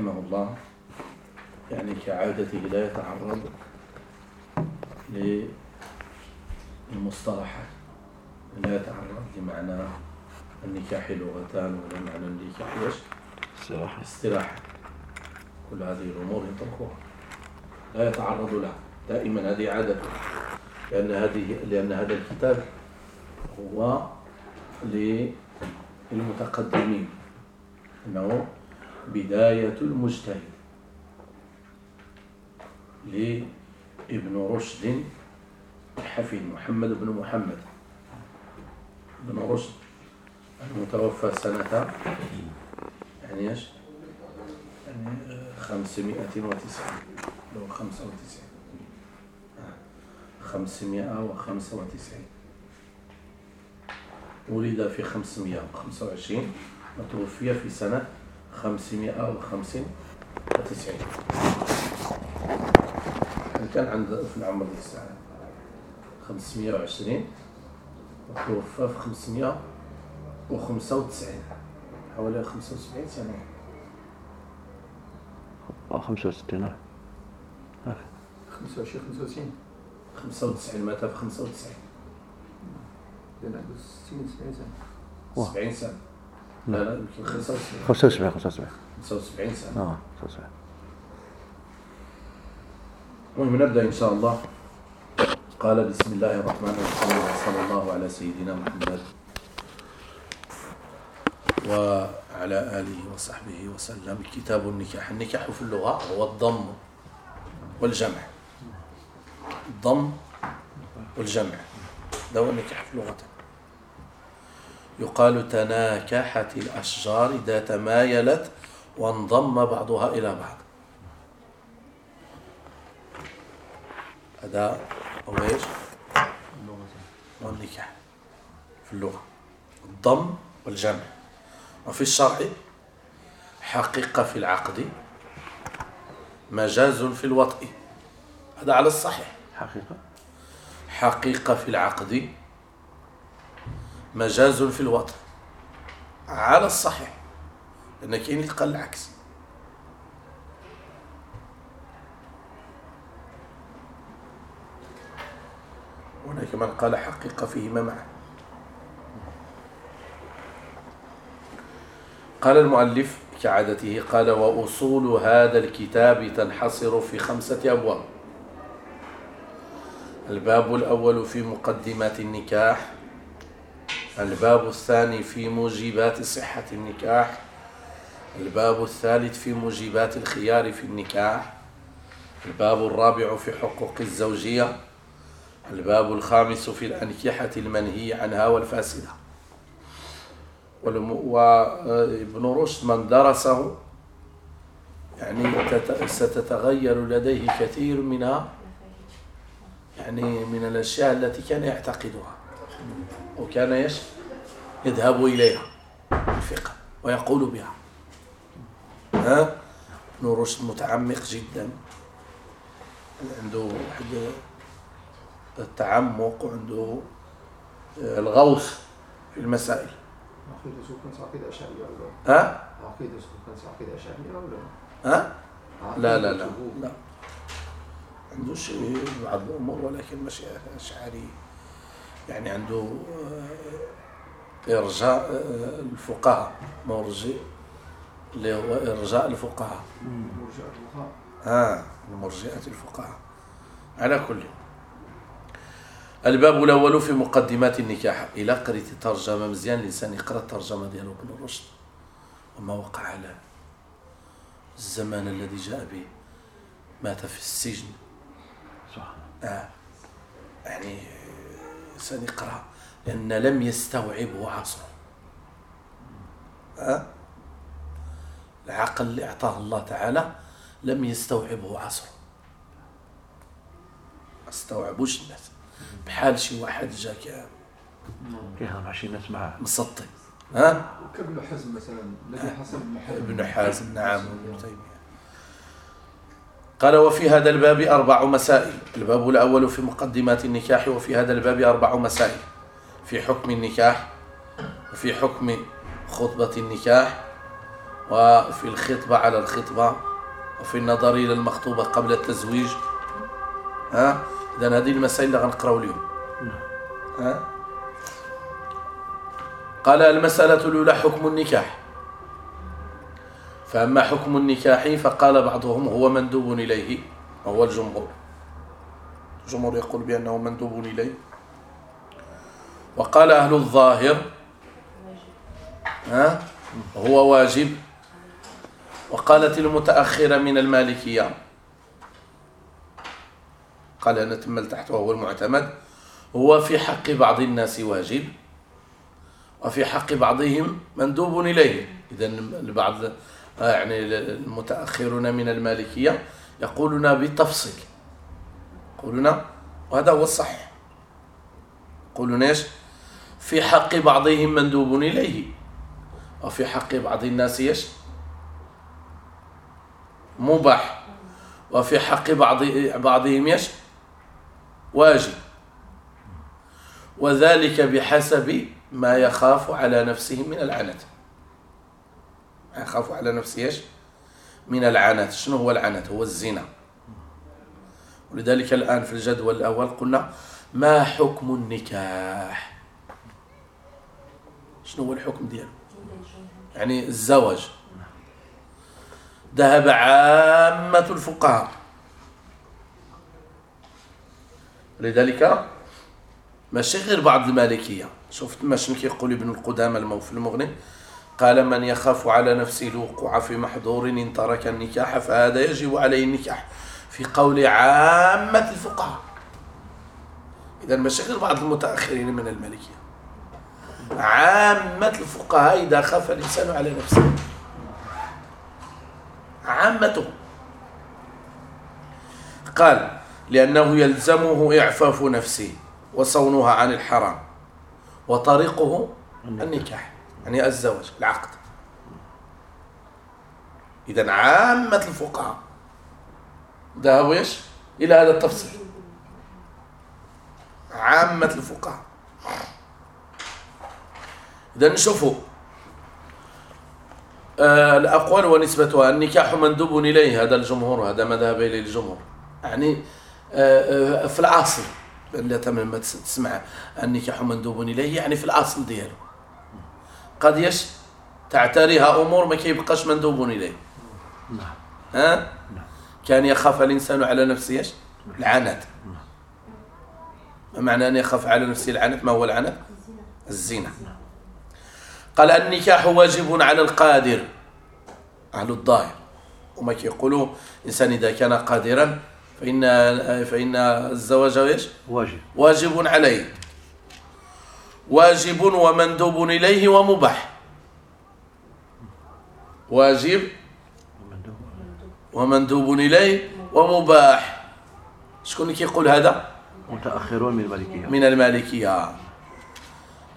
رحمه الله يعني كعادته لا يتعرض للمصطلحات لا يتعرض لمعنى النكاح لغتان ولا معنى النكاح إيش؟ استراحة. استراحة. كل هذه الأمور يتركوها لا يتعرض لها. دائما هذه عادته لأن هذه لأن هذا الكتاب هو للمتقدمين. أنه بداية المجتهد. لابن رشد الحفيد محمد بن محمد. بن رشد المتوفى سنة يعني إيش؟ يعني خمسمائة وتسعين لو خمسة وتسعين. خمسمائة وخمسة وتسعين. ولد في خمسمائة وخمسة وعشرين. وتوفي في سنة خمسمائة وخمسين وتسعين. كان عند في العمر الساعة خمسمائة وعشرين وتوفى في خمسمائة وخمسة وتسعين. حوالي خمسة وسبعين سنة. أو خمسة وستين. خمسة وعشرين خمسة وتسعين. خمسة وتسعين مات في خمسة وتسعين. لأن عنده ستين سبعين سنة. سبعين سنة. لا. لا يمكن خمسة وسبعين. خمسة وسبعين خمسة وسبعين. خمسة وسبعين سنة. آه خمسة وسبعين. المهم نبدأ إن شاء الله. قال بسم الله الرحمن الرحيم وصلى الله على سيدنا محمد وعلى آله وصحبه وسلم. كتاب النكاح. النكاح في اللغة هو الضم والجمع. الضم والجمع. ده هو النكاح في اللغة يقال تناكحت الأشجار إذا تمايلت وانضم بعضها إلى بعض. هذا هو إيش؟ هو النكاح في اللغة. الضم والجمع. وفي الشرع حقيقة في العقد مجاز في الوطء. هذا على الصحيح. حقيقة. حقيقة في العقد. مجاز في الوطء على الصحيح لأن كاين اللي قال العكس. هناك من قال حقيقة فيهما معا. قال المؤلف كعادته قال وأصول هذا الكتاب تنحصر في خمسة أبواب. الباب الأول في مقدمات النكاح الباب الثاني في موجبات صحة النكاح. الباب الثالث في موجبات الخيار في النكاح. الباب الرابع في حقوق الزوجية. الباب الخامس في الأنكحة المنهي عنها والفاسدة. وابن رشد من درسه يعني ستتغير لديه كثير منها يعني من الأشياء التي كان يعتقدها. وكان يش يذهب إليها الفقه ويقول بها. ها؟ ابن رشد متعمق جدا. عنده واحد التعمق وعنده الغوص في المسائل. عقيدة كانت عقيدة أشعرية ها؟ عقيدة كانت عقيدة أشعرية ولا ها؟ لا لا لا لا. عنده شيء بعض الأمور ولكن مش أشعري. يعني عنده إرجاء الفقهاء. مرجئ اللي هو إرجاء الفقهاء. مرجئة الفقهاء. ها مرجئة الفقهاء. على كل. الباب الأول في مقدمات النكاح. إلى قريت الترجمة. مزيان الإنسان يقرأ الترجمة ديال ابن رشد وما وقع له الزمان الذي جاء به. مات في السجن. صح. آه. يعني الإنسان يقرأ لأن لم يستوعبه عصره. آه. العقل اللي أعطاه الله تعالى لم يستوعبه عصره. ما استوعبوش الناس. بحال شي واحد جا كيهضر مع شي ناس معاه. مسطي ها؟ كابن حزم مثلا الذي حصل ابن حازم نعم ابن تيمية. قال وفي هذا الباب أربع مسائل. الباب الأول في مقدمات النكاح وفي هذا الباب أربع مسائل. في حكم النكاح وفي حكم خطبة النكاح وفي الخطبة على الخطبة وفي النظر إلى المخطوبة قبل التزويج. ها؟ إذا هذه المسائل اللي غنقراو اليوم. ها؟ قال المسألة الأولى حكم النكاح. فأما حكم النكاح فقال بعضهم هو مندوب إليه وهو الجمهور. الجمهور يقول بأنه مندوب إليه. وقال أهل الظاهر ها هو واجب. وقالت المتأخرة من المالكية. قال أنا تمل تحت وهو المعتمد. هو في حق بعض الناس واجب وفي حق بعضهم مندوب إليه. إذا البعض يعني المتأخرون من المالكية يقولون بالتفصيل. يقولون وهذا هو الصح. يقولون إيش؟ في حق بعضهم مندوب إليه. وفي حق بعض الناس إيش؟ مباح. وفي حق بعض بعضهم إيش؟ واجب. وذلك بحسب ما يخاف على نفسه من العنت. يخاف على نفسه إيش؟ من العنت شنو هو العنت هو الزنا. ولذلك الآن في الجدول الأول قلنا ما حكم النكاح؟ شنو هو الحكم ديالو؟ يعني الزواج. ذهب عامة الفقهاء. لذلك ماشي غير بعض المالكية. شفت ما شنو كيقول ابن القدامى في المغني؟ قال من يخاف على نفسه الوقوع في محظور إن ترك النكاح فهذا يجب عليه النكاح في قول عامة الفقهاء. إذا غير بعض المتأخرين من المالكية. عامة الفقهاء إذا خاف الإنسان على نفسه. عامته. قال لأنه يلزمه إعفاف نفسه وصونها عن الحرام وطريقه النكاح. يعني الزواج العقد إذا عامة الفقهاء ذهبوا إيش؟ إلى هذا التفصيل. عامة الفقهاء. إذا نشوفوا آه الأقوال ونسبتها النكاح مندوب إليه هذا الجمهور هذا مذهب إليه الجمهور. يعني آه آه في العاصل اللي تمام تسمع النكاح مندوب إليه يعني في الأصل ديالو قد يش تعتريها أمور ما كيبقاش مندوب إليه. نعم. ها؟ نعم. كان يخاف الإنسان على نفسه إيش العنت. ما معنى أن يخاف على نفسه العنت؟ ما هو العنت؟ الزنا. قال النكاح واجب على القادر. أهل الظاهر. وما كيقولوا إنسان إذا كان قادرا فإن فإن الزواج إيش؟ واجب. واجب عليه. واجب ومندوب إليه ومباح. واجب ومندوب إليه ومباح. شكون كيقول هذا؟ متأخرون من المالكية. من المالكية.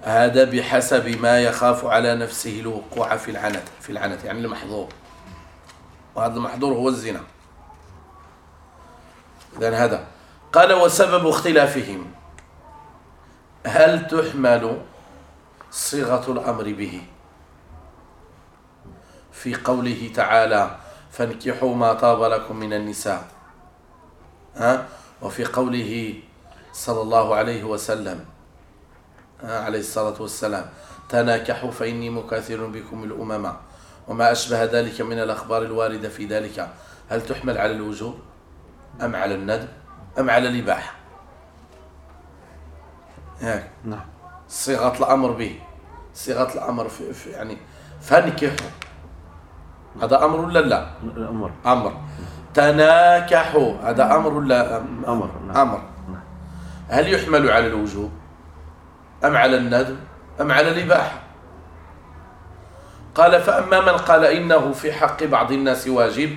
هذا بحسب ما يخاف على نفسه الوقوع في العنت في العنت يعني المحظور. وهذا المحظور هو الزنا. إذا هذا. قال وسبب اختلافهم. هل تحمل صيغة الأمر به؟ في قوله تعالى فانكحوا ما طاب لكم من النساء ها؟ وفي قوله صلى الله عليه وسلم عليه الصلاة والسلام تناكحوا فإني مكاثر بكم الأمم وما أشبه ذلك من الأخبار الواردة في ذلك هل تحمل على الوجوب أم على الندب أم على الإباحة؟ هيك. نعم. صيغة الأمر به صيغة الأمر في, في يعني فانكحوا هذا أمر ولا لا؟ الأمر. أمر. تناكحوا. هذا أمر ولا أم- أمر. نعم. أمر. نعم. هل يحمل على الوجوب أم على الندب أم على الإباحة؟ قال فأما من قال إنه في حق بعض الناس واجب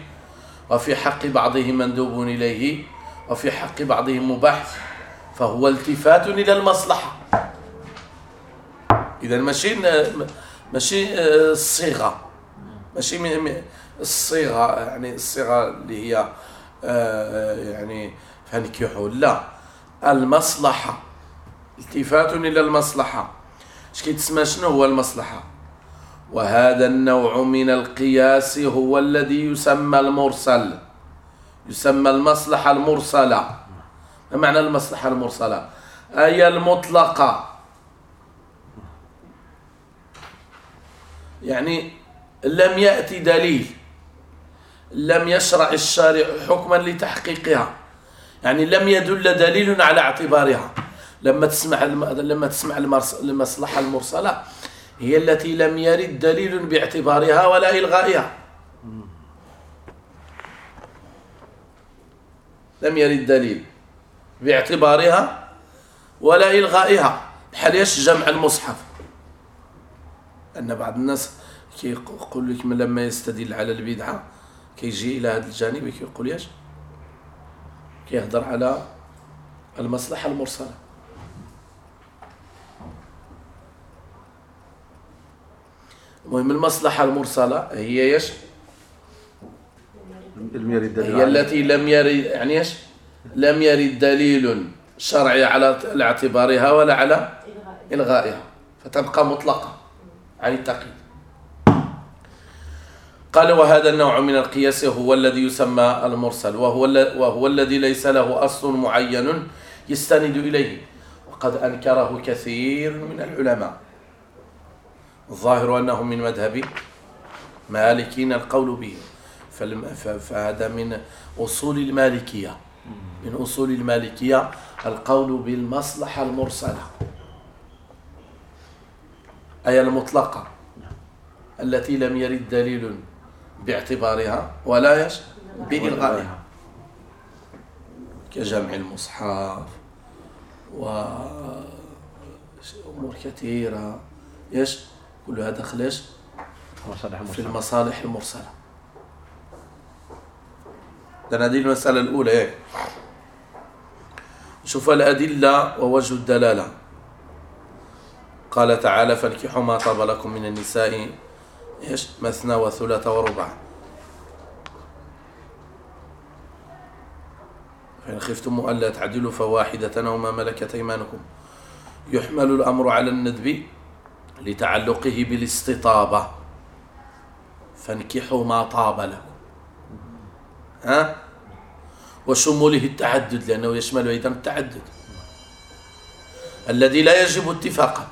وفي حق بعضهم مندوب إليه وفي حق بعضهم مباح فهو التفات إلى المصلحة. إذا ماشي ماشي آه، الصيغة. ماشي الصيغة يعني الصيغة اللي هي آه، يعني فانكحوا لا. المصلحة. التفات إلى المصلحة. اش كيتسمى؟ شنو هو المصلحة؟ وهذا النوع من القياس هو الذي يسمى المرسل. يسمى المصلحة المرسلة. معنى المصلحة المرسلة. أي المطلقة. يعني لم يأتي دليل. لم يشرع الشارع حكما لتحقيقها. يعني لم يدل دليل على اعتبارها. لما تسمع. لما تسمع. المصلحة المرسلة هي التي لم يرد دليل باعتبارها ولا إلغائها. لم يرد دليل. باعتبارها ولا إلغائها. بحال إيش؟ جمع المصحف. أن بعض الناس كيقول لك لما يستدل على البدعة كيجي إلى هذا الجانب كيقول إيش؟ كيهضر على المصلحة المرسلة. المهم المصلحة المرسلة هي إيش؟ هي. التي لم يرد يعني إيش؟ لم يرد دليل شرعي على اعتبارها ولا على إلغائها فتبقى مطلقة عن التقييد. قال وهذا النوع من القياس هو الذي يسمى المرسل وهو, وهو الذي ليس له أصل معين يستند إليه. وقد أنكره كثير من العلماء. الظاهر أنه من مذهب مالكين القول به فهذا من أصول المالكية. من أصول المالكية القول بالمصلحة المرسلة. أي المطلقة التي لم يرد دليل باعتبارها ولا يش بإلغائها. كجمع المصحف وأمور كثيرة. يش كلها دخل يش مصالح في. المصالح المرسلة. لأن هذه المسألة الأولى إيه؟ شوف الأدلة ووجه الدلالة. قال تعالى فانكحوا ما طاب لكم من النساء إيش؟ مثنى وثلاث ورباع فإن خفتم ألا تعدلوا فواحدة أو ما ملكت أيمانكم. يحمل الأمر على الندب لتعلقه بالاستطابة. فانكحوا ما طاب لكم. ها؟ وشموله التعدد لأنه يشمل أيضا التعدد. الذي لا يجب اتفاقا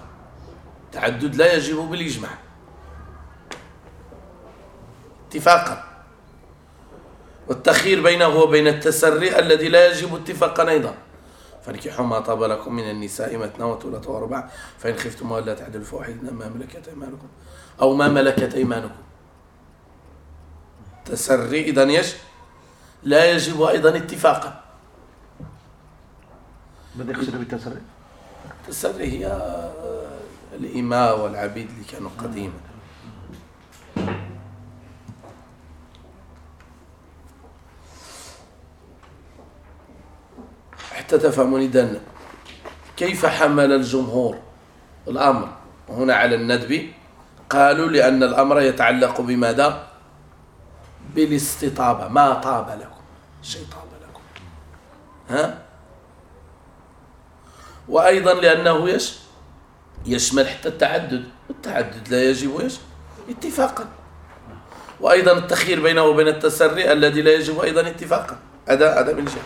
التعدد لا يجب بالإجماع. اتفاقا. والتخيير بينه وبين التسري الذي لا يجب اتفاقا أيضا. فانكحوا ما طاب لكم من النساء مثنى وثلاث ورباع فإن خفتم ألا تعدلوا فواحدة ما ملكت أيمانكم. أو ما ملكت أيمانكم. تسري إذا يش لا يجب أيضا اتفاقا. ماذا يقصد بالتسري؟ التسري هي الإماء والعبيد اللي كانوا قديما. حتى تفهمون إذن كيف حمل الجمهور الأمر؟ هنا على الندب قالوا لأن الأمر يتعلق بماذا؟ بالاستطابة. ما طاب لكم. طاب لكم. ها؟ وأيضا لأنه يش يشمل حتى التعدد. التعدد لا يجب يش اتفاقا. وأيضا التخيير بينه وبين التسري الذي لا يجب أيضا اتفاقا. هذا هذا من جهة.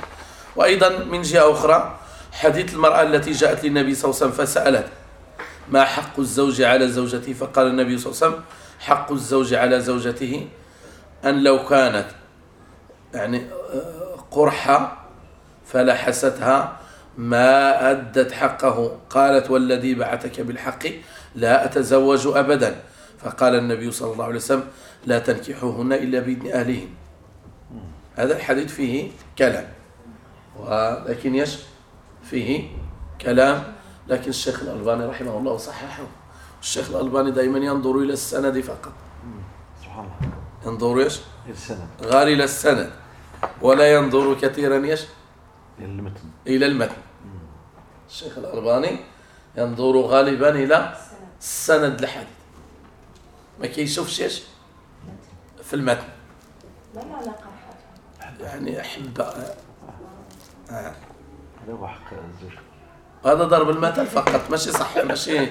وأيضا من جهة أخرى حديث المرأة التي جاءت للنبي صلى الله عليه وسلم فسألت ما حق الزوج على زوجته؟ فقال النبي صلى الله عليه وسلم حق الزوج على زوجته أن لو كانت يعني آه، قرحة فلحستها ما أدت حقه. قالت والذي بعثك بالحق لا أتزوج أبدا. فقال النبي صلى الله عليه وسلم لا تنكحوهن إلا بإذن أهلهن. هذا الحديث فيه كلام. ولكن يش فيه كلام. لكن الشيخ الألباني رحمه الله صححه. الشيخ الألباني دائما ينظر إلى السند فقط. سبحان الله. ينظر إيش؟ السند غير إلى السند ولا ينظر كثيرا إيش؟ إلى المتن إلى المتن. الشيخ الألباني ينظر غالبا إلى السند الحديث. ما كيشوفش إيش؟ في المتن. ما العلاقة حاجة؟ يعني أحب آه. هذا هو حق الزوج. هذا ضرب المثل فقط. ماشي صح ماشي.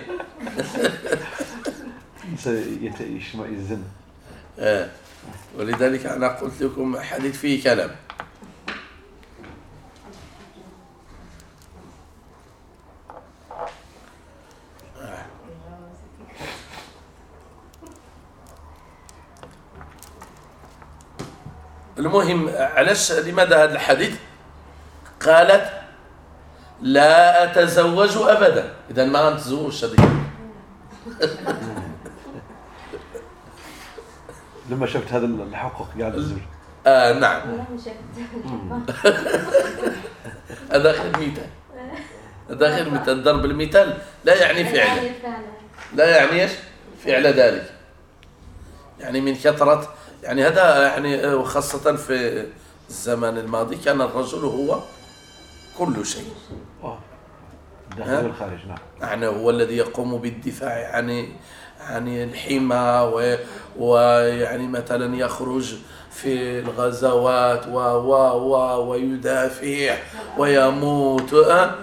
يت- يشم- يزن آه. ولذلك أنا قلت لكم حديث فيه كلام آه. المهم علاش لماذا هذا الحديث قالت لا أتزوج أبدا إذا ما نتزوجش هذيك لما شفت هذا الحقوق قاعد الزوج آه نعم. هذا غير مثال هذا مثال ضرب المثال لا يعني فعله يعني فعلا. لا يعني إيش؟ فعل ذلك. يعني من كثرة يعني هذا يعني آه، وخاصة في الزمن الماضي كان الرجل هو كل شيء. آه. ها؟ الداخل والخارج نعم. يعني هو الذي يقوم بالدفاع عن عن الحمى و- ويعني مثلا يخرج في الغزوات و و و ويدافع ويموت أه؟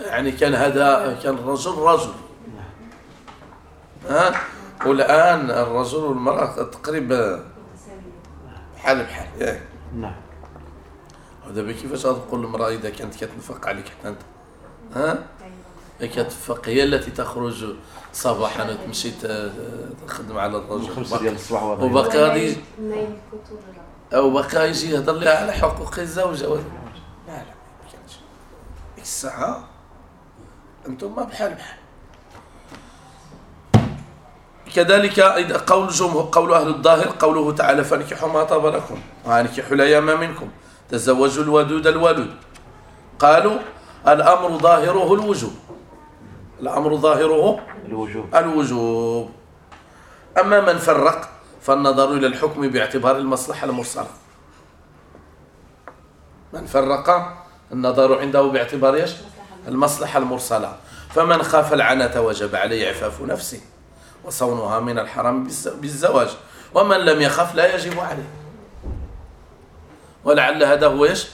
يعني كان هذا كان الرجل رجل ها والآن الرجل والمرأة تقريبا بحال بحال ياك. نعم. ودابا كيفاش غتقول المرأة إذا كانت كتنفق عليك حتى أنت ها هي كتفق هي التي تخرج صباحا وتمشي ت- تخدم على الرجل. خمسة ديال الصباح يفوتوا أو بقى يجي يهضر لها على حقوق الزوجة. لا لا ما كانش. ديك الساعة؟ أنتم ما بحال بحال. كذلك إذا قول جمهور قول أهل الظاهر قوله تعالى فانكحوا ما طاب لكم وأنكحوا الأيام منكم تزوجوا الودود الولود. قالوا الأمر ظاهره الوجوب. الأمر ظاهره الوجوب. الوجوب. أما من فرق فالنظر إلى الحكم باعتبار المصلحة المرسلة. من فرق النظر عنده باعتبار إيش؟ المصلحة المرسلة. فمن خاف العنة وجب عليه عفاف نفسه وصونها من الحرام بالز- بالزواج. ومن لم يخف لا يجب عليه. ولعل هذا هو إيش؟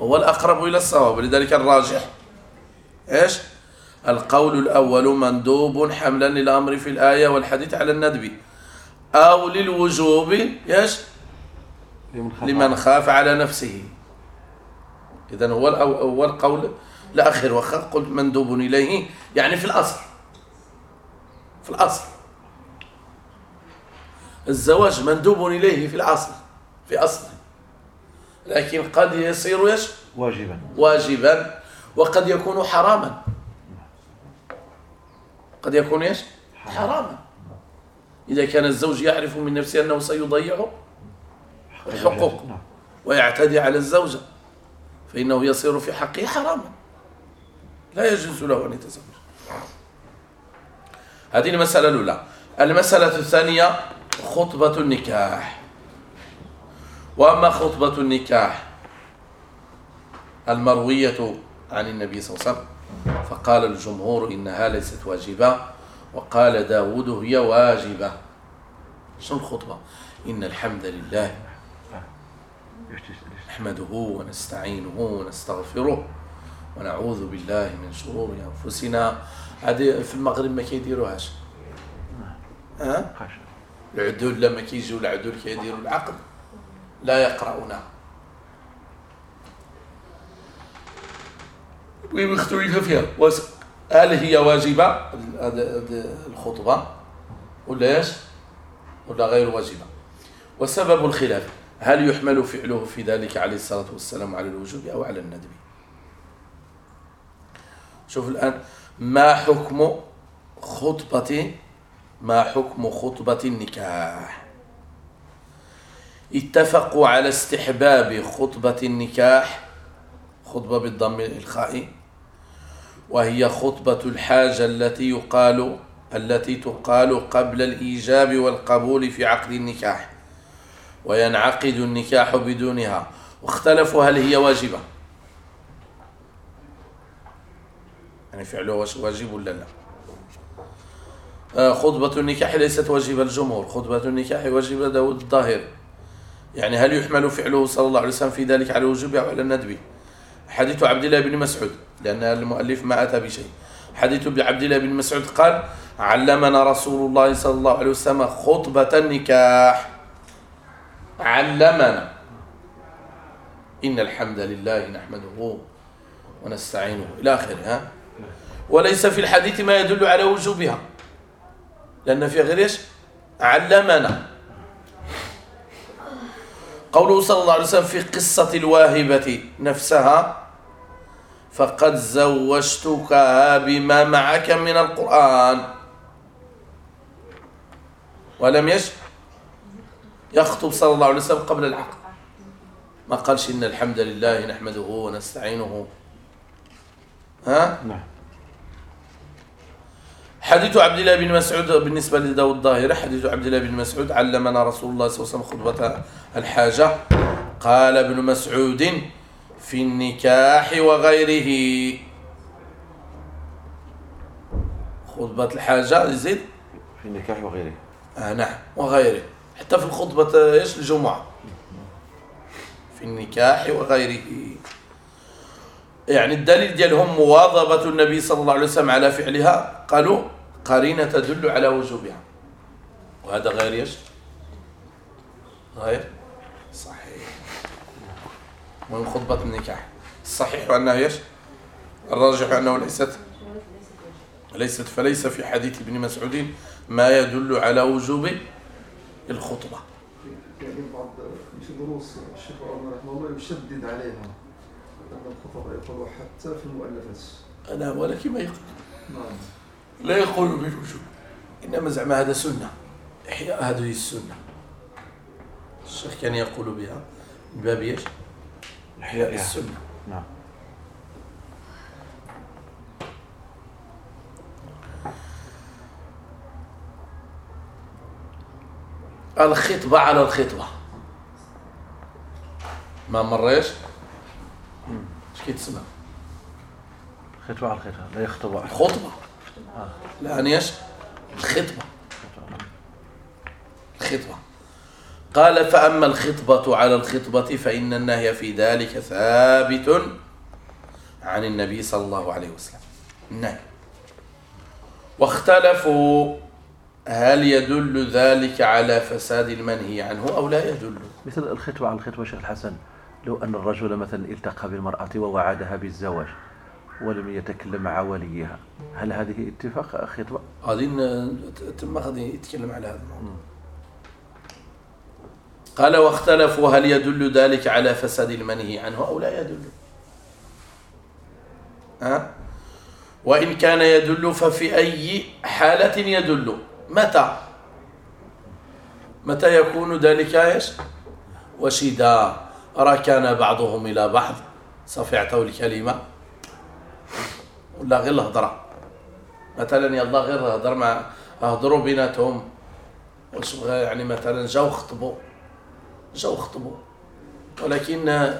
هو الأقرب إلى الصواب. لذلك الراجح إيش؟ القول الأول مندوب حملا للأمر في الآية والحديث على الندب. أو للوجوب إيش؟ لمن خاف. على نفسه. إذا هو الأو- هو القول الأخير. وخا قلت مندوب إليه. يعني في الأصل. في الأصل. الزواج مندوب إليه في الأصل. في أصله لكن قد يصير إيش؟ واجبا. واجبا. وقد يكون حراما. قد يكون إيش؟ حراما. إذا كان الزوج يعرف من نفسه أنه سيضيع الحقوق نعم. ويعتدي على الزوجه فإنه يصير في حقه حراما. لا يجوز له أن يتزوج. هذه المسألة الأولى. المسألة الثانية خطبة النكاح. وأما خطبة النكاح المروية عن النبي صلى الله عليه وسلم فقال الجمهور إنها ليست واجبة وقال داود هي واجبة. شنو الخطبة؟ إن الحمد لله نحمده ونستعينه ونستغفره ونعوذ بالله من شرور أنفسنا. هذه في المغرب ما كيديروهاش ها؟ العدول لما كيجيو العدول كيديروا العقد. لا يقرؤونها ويختلف فيها هل هي واجبة؟ الخطبة. ولا إيش؟ ولا غير واجبة. وسبب الخلاف. هل يحمل فعله في ذلك عليه الصلاة والسلام على الوجوب أو على الندب؟ شوف الآن ما حكم خطبة ما حكم خطبة النكاح؟ اتفقوا على استحباب خطبة النكاح. خطبة بالضم الخاء. وهي خطبة الحاجة التي يقال التي تقال قبل الإيجاب والقبول في عقد النكاح وينعقد النكاح بدونها. واختلفوا هل هي واجبة؟ يعني فعله واجب ولا لا؟ آه، خطبة النكاح ليست واجبة الجمهور. خطبة النكاح واجبة داود الظاهر يعني هل يحمل فعله صلى الله عليه وسلم في ذلك على الوجوب أو على الندب؟ حديث عبد الله بن مسعود لأن المؤلف ما أتى بشيء. حديث بعبد الله بن مسعود قال علمنا رسول الله صلى الله عليه وسلم خطبة النكاح. علمنا. إن الحمد لله نحمده ونستعينه. إلى آخره وليس في الحديث ما يدل على وجوبها. لأن في غير علمنا. قوله صلى الله عليه وسلم في قصة الواهبة نفسها فقد زوجتكها بما معك من القرآن. ولم يش يخطب صلى الله عليه وسلم قبل العقد ما قالش إن الحمد لله نحمده ونستعينه. ها؟ نعم. حديث عبد الله بن مسعود بالنسبة لداود الظاهرة حديث عبد الله بن مسعود علمنا رسول الله صلى الله عليه وسلم خطبة الحاجة. قال ابن مسعود في النكاح وغيره. خطبة الحاجة يزيد في النكاح وغيره. آه نعم وغيره. حتى في الخطبة إيش؟ الجمعة. في النكاح وغيره. يعني الدليل ديالهم مواظبة النبي صلى الله عليه وسلم على فعلها. قالوا قرينة تدل على وجوبها. وهذا غير إيش؟ غير صحيح. من خطبة النكاح. الصحيح أنها إيش؟ الراجح أنه ليست ليست فليس في حديث ابن مسعود ما يدل على وجوب الخطبة. يعني بعض دروس الشيخ عمر رحمه الله يشدد عليها أن الخطباء يقولوا حتى في المؤلفات أنا ولكن ما يقول نعم. لا يقول بالوجوب إنما زعما هذا سنة. إحياء هذه السنة. الشيخ كان يقول بها. من باب إيش؟ إحياء. السنة. نعم. الخطبة على الخطبة. ما مريش إيش؟ كيتسمى خطبة على الخطبة. لا يخطب. أحد لا إيش الخطبة. الخطبة. قال فأما الخطبة على الخطبة فإن النهي في ذلك ثابت عن النبي صلى الله عليه وسلم. النهي. واختلفوا هل يدل ذلك على فساد المنهي عنه أو لا يدل. مثل الخطبة على الخطبة شيخ الحسن لو أن الرجل مثلا التقى بالمرأة ووعدها بالزواج ولم يتكلم مع وليها. هل هذه اتفاق خطبة؟ غادي تم غادي يتكلم على هذا الموضوع. قال واختلفوا هل يدل ذلك على فساد المنهي عنه أو لا يدل؟ ها؟ وإن كان يدل ففي أي حالة يدل. متى؟ متى يكون ذلك إيش؟ وشدا ركن بعضهم إلى بعض. عطاو الكلمة. ولا غير الهضرة. مثلا يلا غير هضر مع هضروا بيناتهم. يعني مثلا جاو خطبوا. جاو خطبوا. ولكن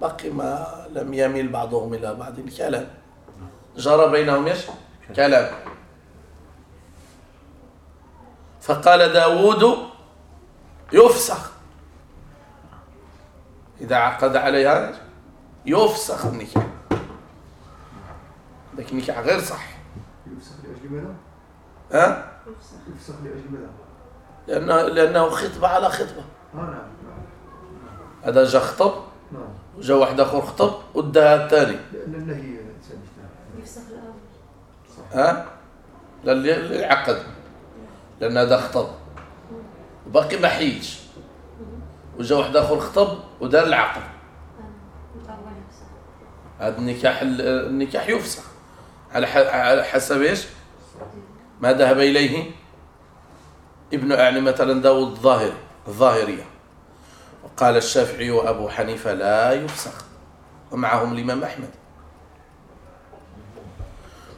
باقي ما لم يميل بعضهم إلى بعض. الكلام جرى بينهم إيش؟ كلام. فقال داود يفسخ. إذا عقد عليها يفسخ النكاح. لكن النكاح غير صح. يفسخ لأجل ماذا؟ ها؟ يفسخ لأجل ماذا؟ لأنه, لأنه خطبة على خطبة. آه نعم نعم. هذا جا خطب نعم. وجا واحد آخر خطب وداها الثاني. لأن النهي يفسخ الأول ها؟ لا اللي اللي عقد لأن هذا خطب. وباقي ما حيدش وجا واحد آخر خطب ودار العقد. الأول يفسخ. هذا النكاح النكاح يفسخ. على حسب إيش؟ ما ذهب إليه ابن يعني مثلا داود الظاهر الظاهرية. وقال الشافعي وأبو حنيفة لا يفسخ. ومعهم الإمام أحمد.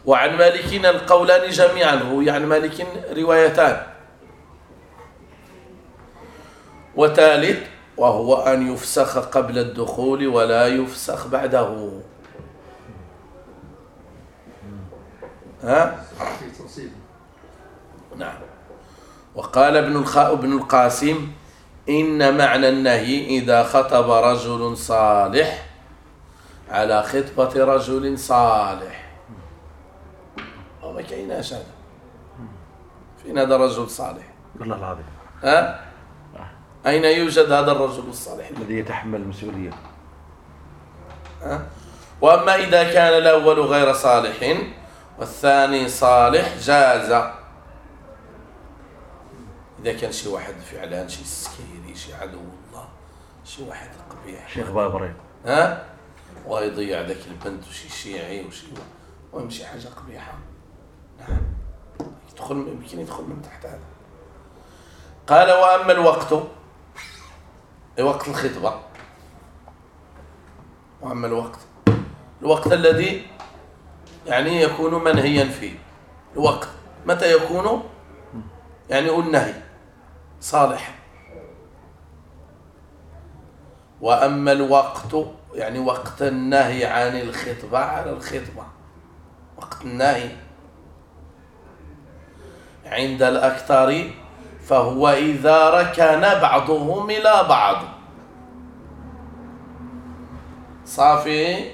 وعن مالك القولان جميعا روي عن مالك روايتان. وثالث وهو أن يفسخ قبل الدخول ولا يفسخ بعده. ها؟ نعم. وقال ابن الخ... ابن القاسم إن معنى النهي إذا خطب رجل صالح على خطبة رجل صالح. ما كايناش هذا فين هذا الرجل الصالح والله العظيم. ها؟ أين يوجد هذا الرجل الصالح؟ الذي يتحمل المسؤولية ها؟ وأما إذا كان الأول غير صالح والثاني صالح جاز إذا كان شي واحد فعلا شي سكيري شي عدو الله شي واحد قبيح. شيخ بابري. ها؟ ويضيع ذاك البنت وشي شيعي وشي المهم شي حاجة قبيحة. نعم. يدخل يمكن يدخل من تحت هذا. قال وأما الوقت وقت الخطبة. وأما الوقت. الوقت الذي يعني يكون منهيا فيه. الوقت. متى يكون؟ يعني النهي. صالح. وأما الوقت يعني وقت النهي عن الخطبة على الخطبة. وقت النهي. عند الأكثر فهو إذا ركن بعضهم إلى بعض. صافي.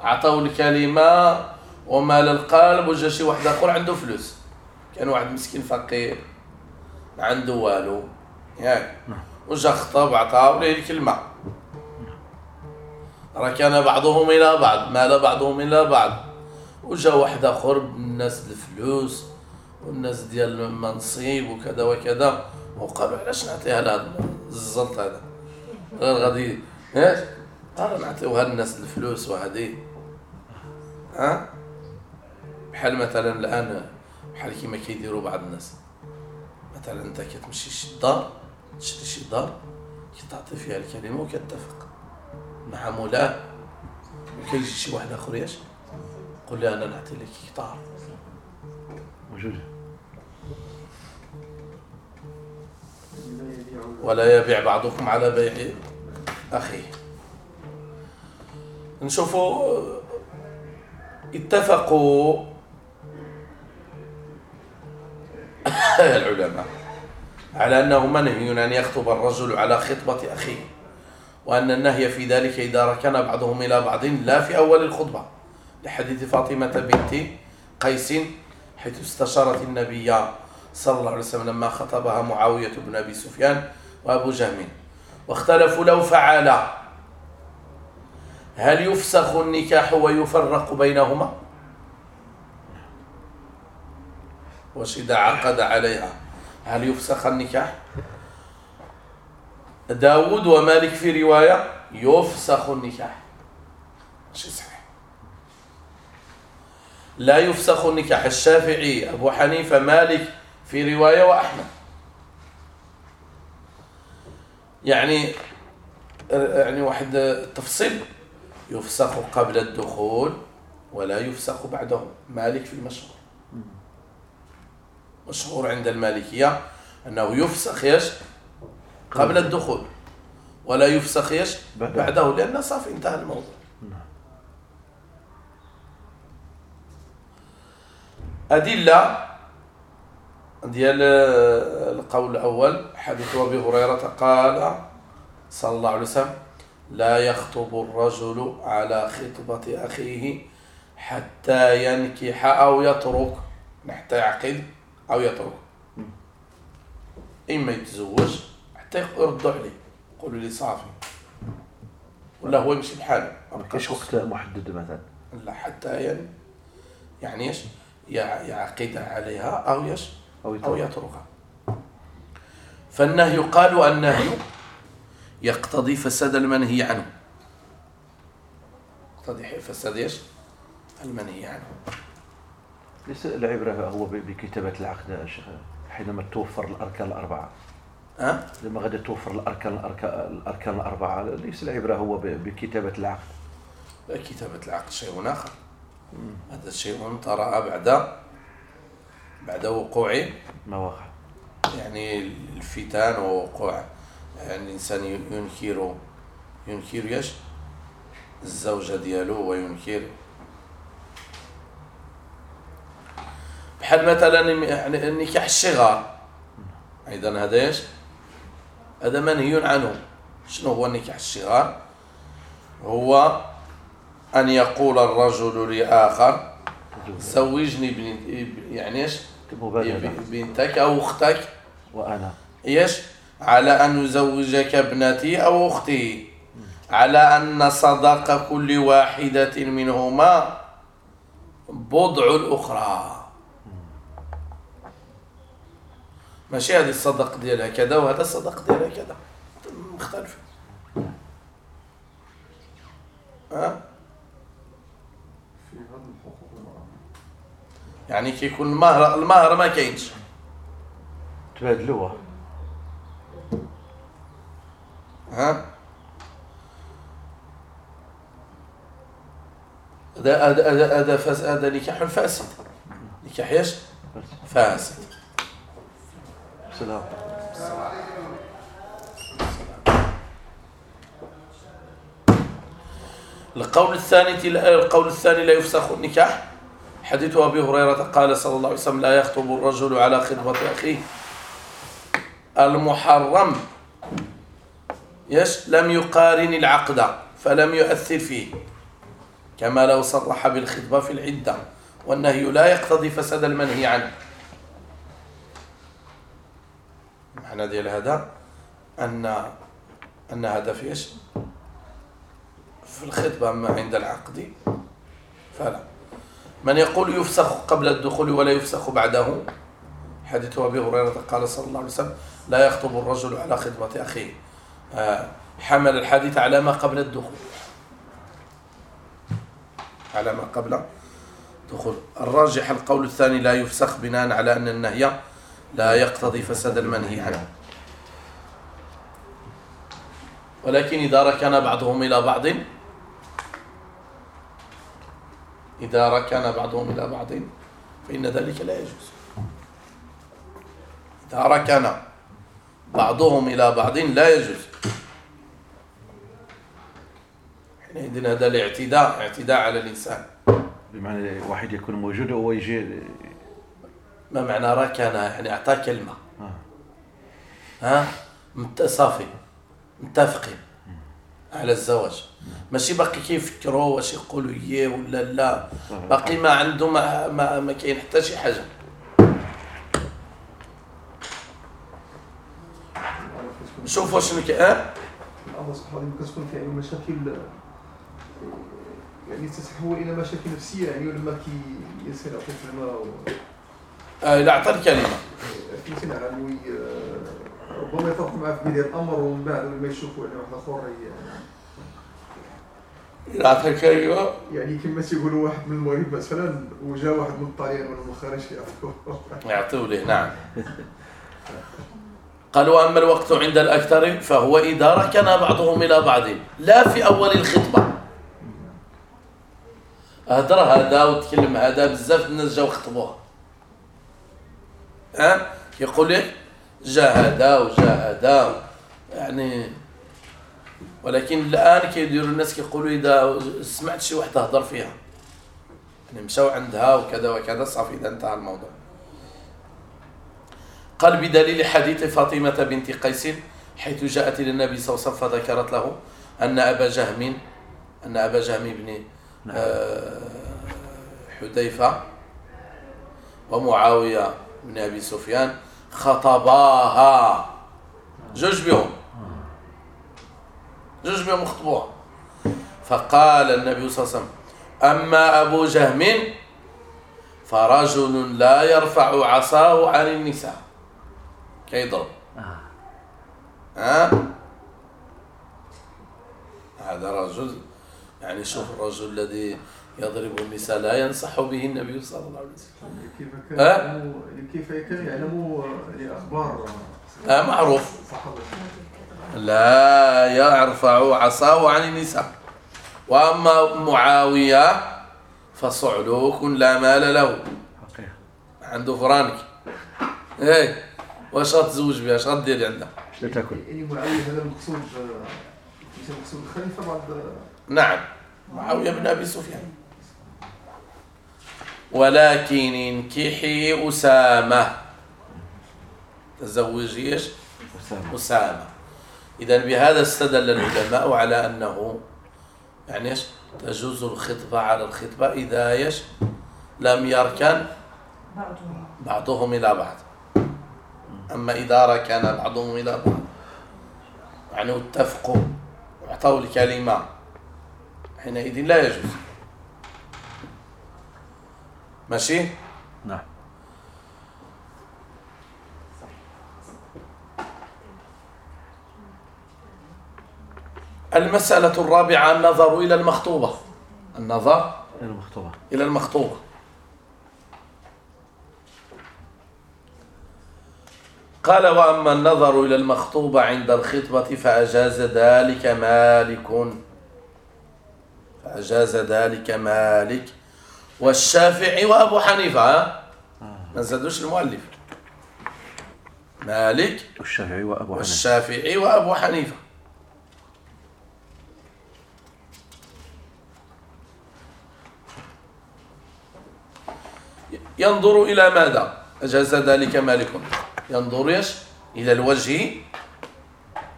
عطاو الكلمة. ومال القلب وجا شي واحد آخر عنده فلوس. كان واحد مسكين فقير ما عنده والو. ياك. وجا خطب عطاو ليه الكلمة ركن بعضهم إلى بعض مال بعضهم إلى بعض. وجا واحد آخر بالناس الفلوس والناس ديال المنصيب وكذا وكذا. وقالوا علاش نعطيها لهذا الزلط هذا؟ غير غادي إيش؟ قالوا نعطيوها للناس الفلوس وهذه ها؟ بحال مثلا الآن بحال كيما كيديروا بعض الناس. مثلا أنت كتمشي شي دار تشري شي دار كتعطي فيها الكلمة وكتفق مع مولاه وكيجي شي واحد آخر ياش؟ قول لي أنا نعطي لك قطار موجود. ولا يبيع بعضكم على بيع أخيه. نشوفوا اتفقوا العلماء. على أنه منهي أن يخطب الرجل على خطبة أخيه وأن النهي في ذلك إذا ركن بعضهم إلى بعض لا في أول الخطبة. لحديث فاطمة بنت قيس حيث استشارت النبي صلى الله عليه وسلم لما خطبها معاوية بن أبي سفيان وأبو جهم واختلفوا لو فعل هل يفسخ النكاح ويفرق بينهما؟ وش إذا عقد عليها. هل يفسخ النكاح؟ داود ومالك في رواية يفسخ النكاح. شيء صحيح. لا يفسخ النكاح. الشافعي أبو حنيفة مالك في رواية وأحمد. يعني يعني واحد تفصيل. يفسخ قبل الدخول ولا يفسخ بعده. مالك في المشهور مشهور عند المالكية أنه يفسخ إيش؟ قبل الدخول. ولا يفسخ إيش؟ بعده لأن صافي انتهى الموضوع. أدلة ديال القول الأول حديث أبي هريرة قال صلى الله عليه وسلم لا يخطب الرجل على خطبة أخيه حتى ينكح أو يترك حتى يعقد أو يترك. إما يتزوج حتى يردوا عليه. يقولوا لي صافي. ولا هو يمشي بحاله. إيش وقت محدد مثلا. لا حتى ين يعني إيش؟ يعقد عليها أو إيش؟ أو أو يترك. يتركها. فالنهي قالوا النهي يقتضي فساد المنهي عنه. يقتضي فساد إيش؟ المنهي عنه. ليس العبرة هو بكتابة العقد حينما توفر الأركان الأربعة. ها؟ لما غدا توفر الأركان الأركان, الأربعة ليس العبرة هو بكتابة العقد. كتابة العقد شيء آخر. هذا الشيء طرأ بعد بعد وقوع ما وقع؟ يعني الفتان ووقوع يعني الإنسان ينكر ينكر إيش؟ الزوجة ديالو وينكر بحال مثلا يعني النكاح الصغار. أيضا هذا إيش؟ هذا منهي عنه. شنو هو النكاح الصغار؟ هو أن يقول الرجل لآخر زوجني بنت يعني إيش؟ بنتك أو أختك. وأنا. إيش؟ على أن يزوجك ابنتي أو أختي. على أن صدق كل واحدة منهما بضع الأخرى. ماشي هذه الصدق ديالها كذا وهذا الصدق ديالها كذا مختلف. ها؟ يعني كيكون المهر المهر ما كاينش. تبادلوها ها؟ هذا هذا هذا هذا نكاح فاسد. نكاح إيش؟ فاسد. سلام القول الثاني القول الثاني لا يفسخ النكاح. حديث أبي هريرة قال صلى الله عليه وسلم لا يخطب الرجل على خطبه أخيه. المحرم يش لم يقارن العقد فلم يؤثر فيه. كما لو صرح بالخطبه في العدة والنهي لا يقتضي فساد المنهي عنه. معنى ديال هذا ان أن هذا في إيش؟ في الخطبة أما عند العقد فلا. من يقول يفسخ قبل الدخول ولا يفسخ بعده حديث أبي هريرة قال صلى الله عليه وسلم لا يخطب الرجل على خطبة أخيه. آه، حمل الحديث على ما قبل الدخول. على ما قبل الدخول الراجح القول الثاني لا يفسخ بناء على أن النهي لا يقتضي فساد المنهي عنه. ولكن إذا ركن بعضهم إلى بعض إذا ركن بعضهم إلى بعض فإن ذلك لا يجوز. إذا ركن بعضهم إلى بعض لا يجوز. حينئذ هذا الاعتداء اعتداء على الإنسان. بمعنى واحد يكون موجود وهو يجي ما معنى ركن يعني أعطاه كلمة. آه. ها متصافي متفقين. على الزواج. ماشي باقي كيفكروا واش يقولوا يه ولا لا. باقي ما عنده ما ما, ما كاين حتى شي حاجة. شوفوا شنو كاين الله سبحانه كتكون فيه يعني مشاكل يعني تتحول إلى مشاكل نفسية يعني كيسير يعطي كلمه و- آه، لا عطى الكلمة فهمتيني على انه ي- ربما يطرق معاه في بداية الأمر ومن بعد لما يشوفوا ان واحد اخر لا الكلمة يعني كما تيقولوا واحد من المغرب مثلا وجا واحد من الطليان ولا من الخارج يعطوا له نعم. قال واما الوقت عند الأكثر فهو إذا ركن بعضهم إلى بعض لا في أول الخطبة. هدر هذا وتكلم هذا بزاف الناس جاو خطبوها. ها؟ يقول لك جا هذا وجا هذا يعني ولكن الآن كيديروا الناس كيقولوا إذا سمعت شي وحده هضر فيها. يعني مشاو عندها وكذا وكذا صافي إذا انتهى الموضوع. قال بدليل حديث فاطمة بنت قيس حيث جاءت إلى النبي صلى الله عليه وسلم فذكرت له أن أبا جهم أن أبا جهم بن آه، حذيفة ومعاوية بن أبي سفيان خطباها. جوج بهم جوج بهم خطبوها. فقال النبي صلى الله عليه وسلم أما أبو جهم فرجل لا يرفع عصاه عن النساء. كيضرب آه. ها؟ هذا رجل يعني شوف الرجل الذي يضرب النساء لا ينصح به النبي صلى الله عليه وسلم. كيف كان أه؟ يعلموا كيف كان يعني أخبار آه معروف. لا يرفع عصاه عن النساء. وأما معاوية فصعلوك لا مال له. حقيقة. عنده فرانك. إيه واش غتزوج بها اش غدير عندها لا تأكل. يعني معاوية هذا المقصود آه، ليس المقصود الخليفة بعد نعم معاوية بن أبي سفيان. ولكن انكحي أسامة. تزوجي إيش؟ أسامة. أسامة. إذا بهذا استدل العلماء على أنه يعني إيش؟ تجوز الخطبة على الخطبة إذا إيش؟ لم يركن بعضهم بعضهم إلى بعض. أما إذا ركن بعضهم إلى بعض. يعني اتفقوا. واعطوا الكلمة. حينئذ لا يجوز. ماشي؟ نعم. المسألة الرابعة النظر إلى المخطوبة. النظر المخطوبة. إلى المخطوبة. قال وأما النظر إلى المخطوبة عند الخطبة فأجاز ذلك مالك. فأجاز ذلك مالك. والشافعي وأبو حنيفة ها؟ ما زادوش المؤلف. مالك؟ والشافعي وأبو حنيفة. والشافعي وأبو حنيفة. ينظر إلى ماذا؟ أجاز ذلك مالك. ينظر إيش؟ إلى الوجه.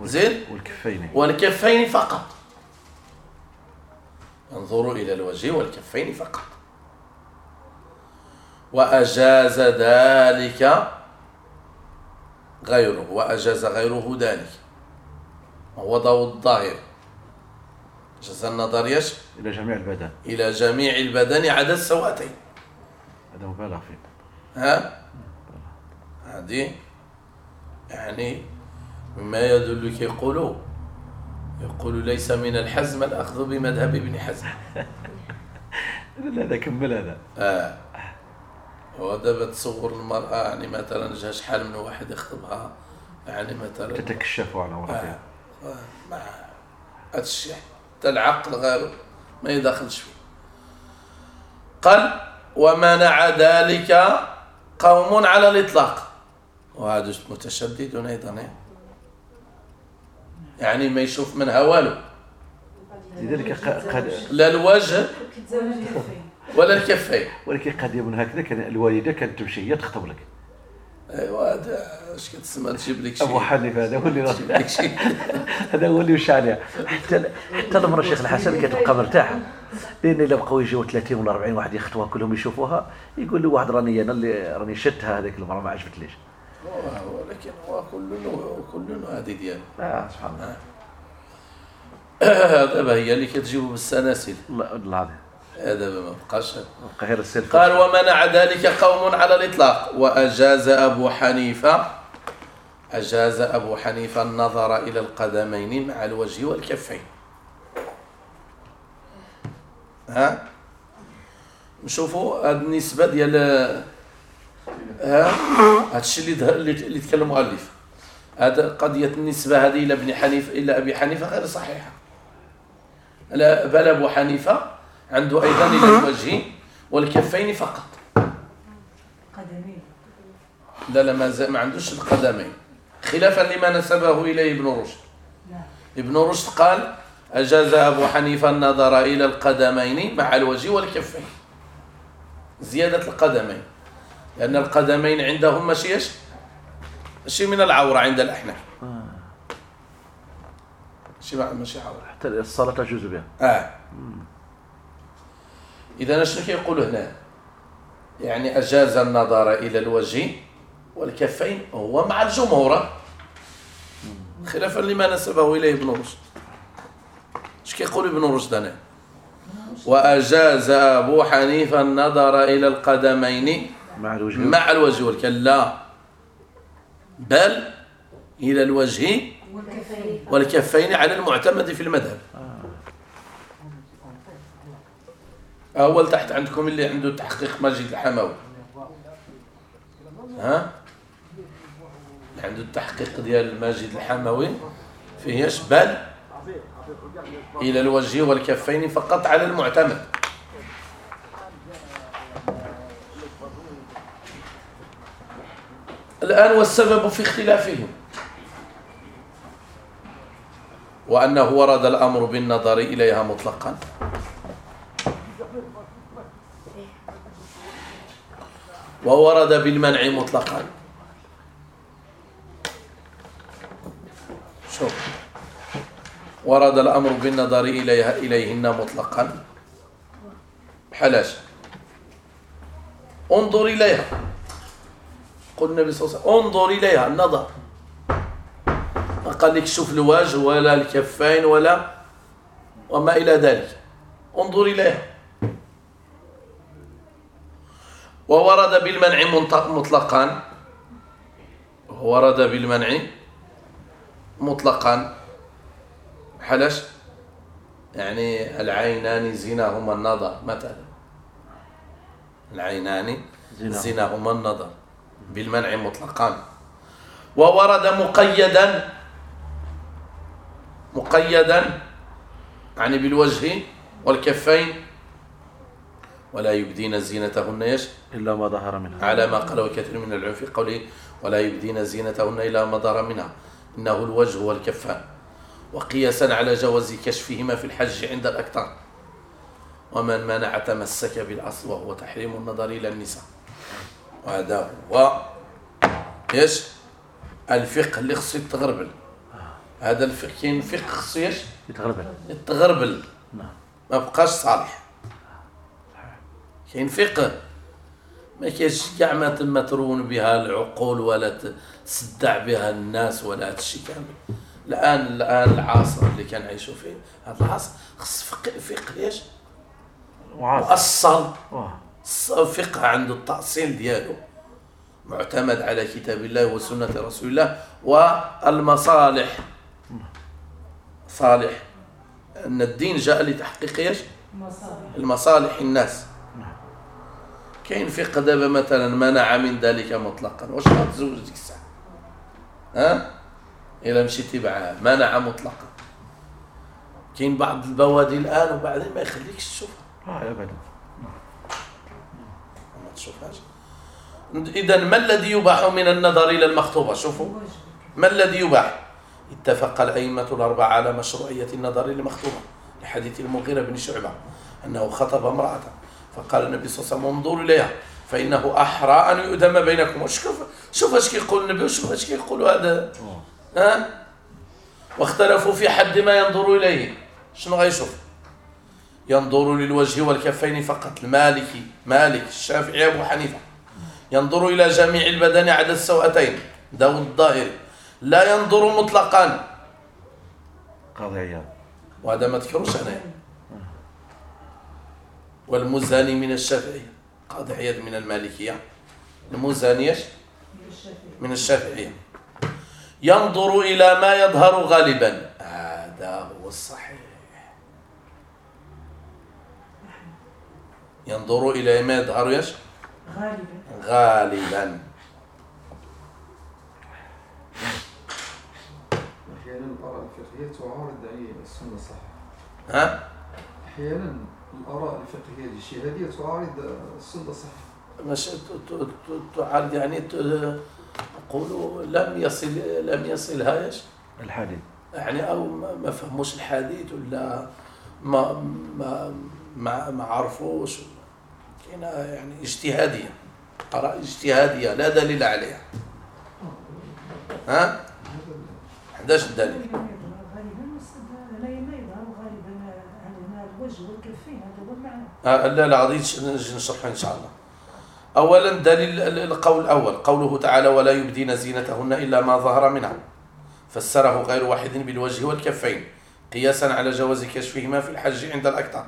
زين؟ والكفين. والكفين فقط. ينظر إلى الوجه والكفين فقط. وأجاز ذلك غيره وأجاز غيره ذلك. وهو ضوء الظاهر. جاز النظر يش إلى جميع البدن. إلى جميع البدن عدا السواتين هذا مبالغ فيه. ها؟ هذه يعني مما يدلك يقول يقول ليس من الحزم الأخذ بمذهب ابن حزم. لا هذا كمل هذا. آه. ودابا تصور المرأة يعني مثلا جا شحال من واحد يخطبها يعني مثلا تتكشف عن آه عورتها آه، مع هذا الشيء حتى العقل غير ما يدخلش فيه قال ومنع ذلك قوم على الإطلاق. وهذا متشدد أيضا يعني ما يشوف منها والو. لذلك قد لا الوجه. ولا الكفين ولكن قد يكون هكذا كان الوالدة كانت تمشي هي تخطب لك. ايوا هذا اش كتسمى تجيب لك شي. أبو حنيفة هذا هو اللي هذا هو اللي وش عليها. حتى حتى المراه الشيخ الحسن كتبقى مرتاحة. لأن إلا بقاو يجيو 30 ولا 40 واحد يخطوها كلهم يشوفوها يقول له واحد راني أنا اللي راني شدتها هذيك المراه ما عجبتليش. ولكن هو كل كل هذه ديالو. آه سبحان الله. دابا هي اللي كتجيبو بالسلاسل. الله العظيم. دابا ما بقاش. غير السيلف قال ومنع ذلك قوم على الإطلاق. وأجاز أبو حنيفة أجاز أبو حنيفة النظر إلى القدمين مع الوجه والكفين. ها؟ نشوفوا هذه النسبة ديال ها؟ هذا الشيء اللي ظهر- اللي تكلم المؤلف هذا قضية النسبة هذه إلى ابن حنيفة إلى أبي حنيفة غير صحيحة. لا بل أبو حنيفة عنده أيضا إلى الوجه والكفين فقط. قدمين. لا لا ما, ز- ما عندوش القدمين. خلافا لما نسبه إليه ابن رشد. لا. ابن رشد قال أجاز أبو حنيفة النظر إلى القدمين مع الوجه والكفين. زيادة القدمين. لأن القدمين عندهم ماشي إيش؟ شيء من العورة عند الأحناف. شيء ماشي عورة. حتى الصلاة تجوز بها. آه. إذا شنو كيقول هنا يعني أجاز النظر إلى الوجه والكفين هو مع الجمهور. خلافا لما نسبه إليه ابن رشد. إيش كيقول ابن رشد هنا وأجاز أبو حنيفة النظر إلى القدمين مع الوجه. مع الوجه والكفين. لا. بل إلى الوجه والكفين. والكفين على المعتمد في المذهب. أول تحت عندكم اللي عنده تحقيق ماجد الحموي ها؟ اللي عنده التحقيق ديال ماجد الحموي فيه بل إلى الوجه والكفين فقط على المعتمد. الآن والسبب في اختلافهم. وأنه ورد الأمر بالنظر إليها مطلقا. وورد بالمنع مطلقا. شوف ورد الأمر بالنظر إليها إليهن مطلقا. بحلاش. انظر إليها. قل النبي صلى الله عليه وسلم انظر إليها النظر. ما قال لك شوف الوجه ولا الكفين ولا وما إلى ذلك. انظر إليها. وورد بالمنع مطلقا. ورد بالمنع مطلقا. حلش؟ يعني العينان زيناهما النظر مثلا. العينان. زيناهما النظر بالمنع مطلقا. وورد مقيدا. مقيدا يعني بالوجه والكفين. ولا يبدين زينتهن إيش؟ إلا ما ظهر منها. على ما قاله كثير من العلماء في قوله ولا يبدين زينتهن إلا ما ظهر منها. إنه الوجه والكفان. وقياسا على جواز كشفهما في الحج عند الأكثر. ومن منع تمسك بالأصل وهو تحريم النظر إلى النساء. وهذا هو إيش؟ الفقه اللي خصو يتغربل. هذا الفقه كاين فقه خصو إيش؟ يتغربل. يتغربل. نعم. ما بقاش صالح. كاين فقه. ما كاينش كاع ما ما ترون بها العقول ولا تسدع بها الناس ولا هذا الشيء كامل. الان الآن العصر اللي كنعيشوا فيه هذا العصر خص فقه فقه إيش مؤصل. آه. فقه عنده التأصيل ديالو. معتمد على كتاب الله وسنة رسول الله والمصالح. صالح. أن الدين جاء لتحقيق إيش؟ مصالح المصالح الناس. كاين فقه دابا مثلا منع من ذلك مطلقا. واش غتزوج ديك الساعة؟ ها؟ إلا مشيتي معاه منع مطلقا. كاين بعض البوادي الآن وبعدين ما يخليكش تشوفها. آه أبدا ما تشوفهاش. إذا ما الذي يباح من النظر إلى المخطوبة؟ شوفوا. ما الذي يباح؟ اتفق الأئمة الأربعة على مشروعية النظر للمخطوبة لحديث المغيرة بن شعبة أنه خطب امرأة. فقال النبي صلى الله عليه وسلم انظروا إليها فإنه أحرى أن يؤدم بينكم. شوف شوف إيش كيقول النبي وشوف إيش كيقول هذا. ها؟ واختلفوا في حد ما ينظر إليه. شنو غيشوف؟ ينظر للوجه والكفين فقط. المالكي مالك الشافعي أبو حنيفة. ينظر إلى جميع البدن عدا السوأتين داود الظاهري لا ينظر مطلقا. قاضي عياض. وهذا ما تذكروش أنا. والمزاني من الشافعية. قاضي عياض من المالكية. المزاني؟ من الشافعي من الشافعية. ينظر إلى ما يظهر غالبا. هذا هو الصحيح. ينظر إلى ما يظهر إيش؟ غالبا. غالبا أحيانا الآراء الفقهية تعارض السنة الصحيحة. ها؟ أحيانا الآراء الفقهية الاجتهادية تعارض السنة الصحيحة مش ت- ت- ت- تعرض يعني تقولوا لم يصل لم يصلها إيش؟ الحديث. يعني أو ما فهموش الحديث ولا ما ما ما, ما عرفوش. كاينة يعني اجتهادية اراء اجتهادية لا دليل عليها. ها؟ 11 دليل غالبا يظهر غالبا والصد- لا ما يظهر غالبا والكفين هذا هو المعنى. آه، لا لا غادي نش- نجي نشرحها إن شاء الله. اولا دليل ال- القول الأول. قوله تعالى ولا يبدين زينتهن إلا ما ظهر منها. فسره غير واحد بالوجه والكفين قياسا على جواز كشفهما في الحج عند الأكثر.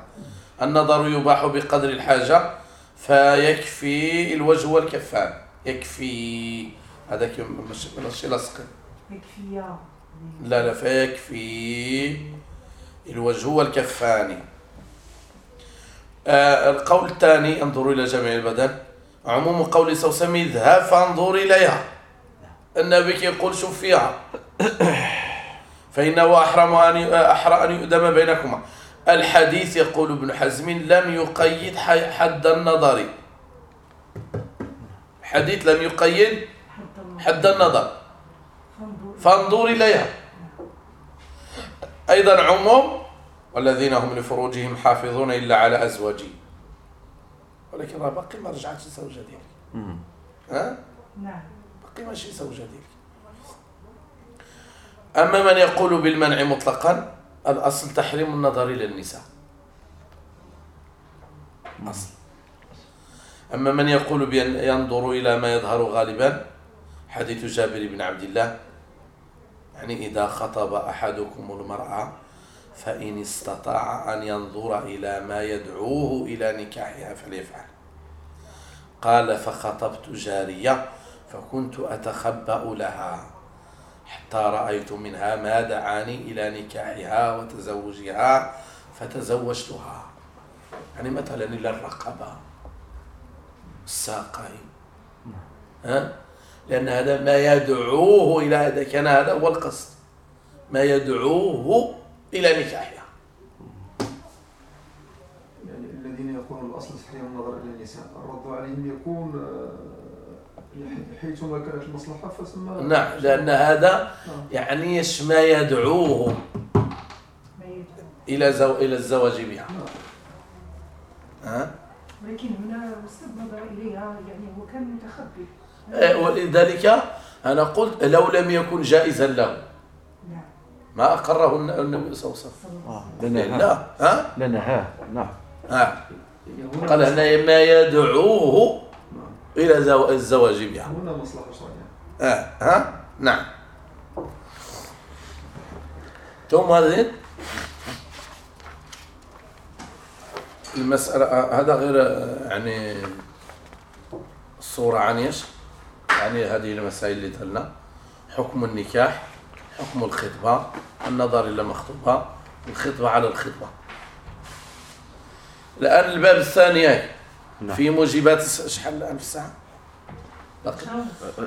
النظر يباح بقدر الحاجة فيكفي الوجه والكفان. يكفي. هذاك ماشي لصق يكفيا. لا لا فيكفي الوجه والكفان. القول الثاني انظروا إلى جميع البدن. عموم قول سوسمي اذهب فانظر إليها. النبي كيقول شوف فيها. فإنه أحرم أن أحرى أن يؤدم بينكما. الحديث يقول ابن حزم لم يقيد حد النظر. حديث لم يقيد حد النظر. فانظر إليها. أيضا عموم والذين هم لفروجهم حافظون إلا على أزواجهم ولكن راه باقي ما رجعتش زوجة ديالك. ها؟ نعم. باقي ماشي زوجة ديالك. أما من يقول بالمنع مطلقا الأصل تحريم النظر إلى النساء. أصل. أما من يقول بأن ينظر إلى ما يظهر غالبا حديث جابر بن عبد الله يعني إذا خطب أحدكم المرأة فإن استطاع أن ينظر إلى ما يدعوه إلى نكاحها فليفعل. قال فخطبت جارية فكنت أتخبأ لها حتى رأيت منها ما دعاني إلى نكاحها وتزوجها فتزوجتها. يعني مثلا إلى الرقبة الساقين. ها؟ لأن هذا ما يدعوه إلى هذا كان هذا هو القصد. ما يدعوه إلى نكاحها يعني الذين يقولون الأصل صحيح النظر إلى النساء الرد عليهم يكون آه، حيثما كانت المصلحة فسمى نعم لأن هذا نعم. يعني إيش ما يدعوه ما يدعو. إلى زو... إلى الزواج بها نعم. ها ولكن هنا أستاذ نظر إليها يعني هو كان متخبي إيه، ولذلك أنا قلت لو لم يكن جائزا له نعم ما أقره الن- النبي صلى الله عليه وسلم. لا ها لنا ها؟ نعم. قال هنا ما يدعوه. إلى زو... الزواج بها. هنا مصلحة شرعية ها؟ ها؟ نعم. ثم هذه المسألة هذا غير يعني الصورة عن إيش؟ يعني هذه المسائل اللي دخلنا. حكم النكاح. حكم الخطبة النظر إلى مخطوبة الخطبة على الخطبة الآن الباب الثاني نعم. في موجبات شحال الآن في الساعة؟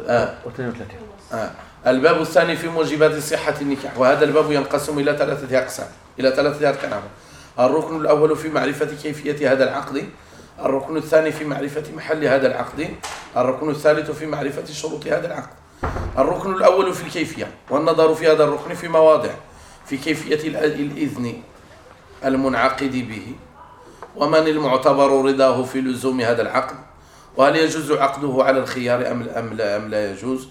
آه. و32 آه. الباب الثاني في موجبات صحة النكاح وهذا الباب ينقسم إلى ثلاثة أقسام إلى ثلاثة أركان. الركن الأول في معرفة كيفية هذا العقد الركن الثاني في معرفة محل هذا العقد الركن الثالث في معرفة شروط هذا العقد الركن الأول في الكيفية والنظر في هذا الركن في مواضع في كيفية الإذن المنعقد به ومن المعتبر رضاه في لزوم هذا العقد وهل يجوز عقده على الخيار أم أم لا, أم لا يجوز؟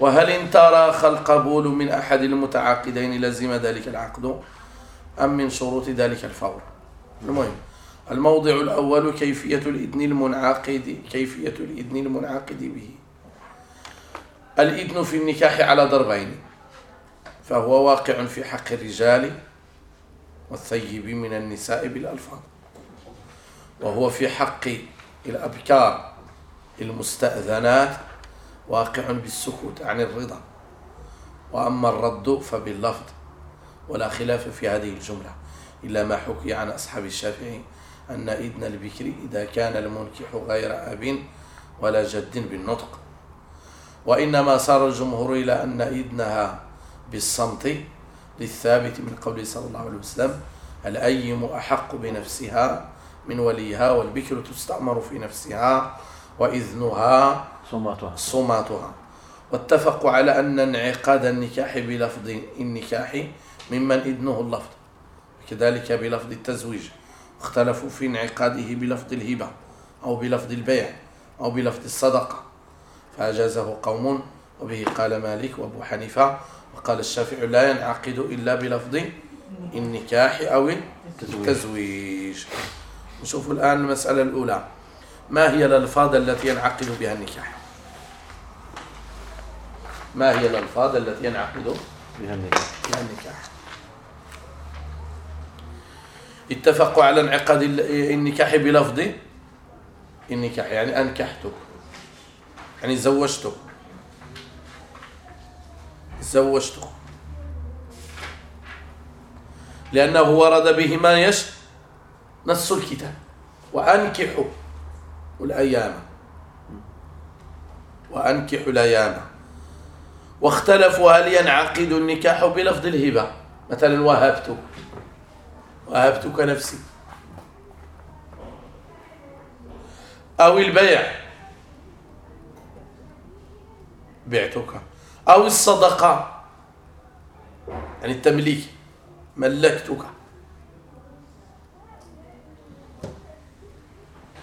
وهل إن تراخى القبول من أحد المتعاقدين لزم ذلك العقد أم من شروط ذلك الفور؟ المهم الموضع الأول كيفية الإذن المنعقد كيفية الإذن المنعقد به. الإذن في النكاح على ضربين فهو واقع في حق الرجال والثيب من النساء بالألفاظ وهو في حق الأبكار المستأذنات واقع بالسكوت عن الرضا. وأما الرد فباللفظ ولا خلاف في هذه الجملة إلا ما حكي عن أصحاب الشافعي أن إذن البكر إذا كان المنكح غير أب ولا جد بالنطق. وإنما صار الجمهور إلى أن إذنها بالصمت للثابت من قوله صلى الله عليه وسلم الأيم أحق بنفسها من وليها والبكر تستأمر في نفسها وإذنها صماتها صماتها واتفقوا على أن انعقاد النكاح بلفظ النكاح ممن إذنه اللفظ كذلك بلفظ التزويج. اختلفوا في انعقاده بلفظ الهبة أو بلفظ البيع أو بلفظ الصدقة. فأجازه قوم وبه قال مالك وأبو حنيفة وقال الشافعي لا ينعقد إلا بلفظ النكاح أو التزويج. نشوف الآن المسألة الأولى. ما هي الألفاظ التي ينعقد بها النكاح؟ ما هي الألفاظ التي ينعقد بها النكاح؟ بها النكاح؟ اتفقوا على انعقاد ال- النكاح بلفظ النكاح يعني أنكحتك. يعني زوجتك زوجتك لأنه ورد بهما يش نص الكتاب. وأنكحوا الأيام. وأنكحوا الأيام. واختلفوا هل ينعقد النكاح بلفظ الهبة. مثلا وهبتك وهبتك نفسي أو البيع. بعتك. أو الصدقة. يعني التمليك. ملكتك.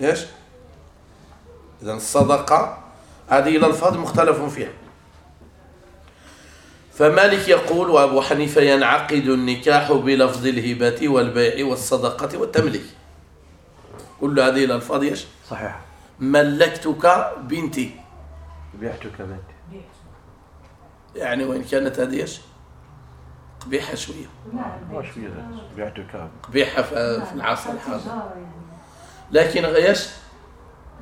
إيش؟ إذا الصدقة هذه الألفاظ مختلف فيها. فمالك يقول وأبو حنيفة ينعقد النكاح بلفظ الهبة والبيع والصدقة والتمليك. كل هذه الألفاظ إيش؟ صحيح. ملكتك بنتي. بعتك بنتي. يعني وإن كانت هذه؟ قبيحة شوية. نعم. قبيحة في في العصر الحاضر. يعني. لكن إيش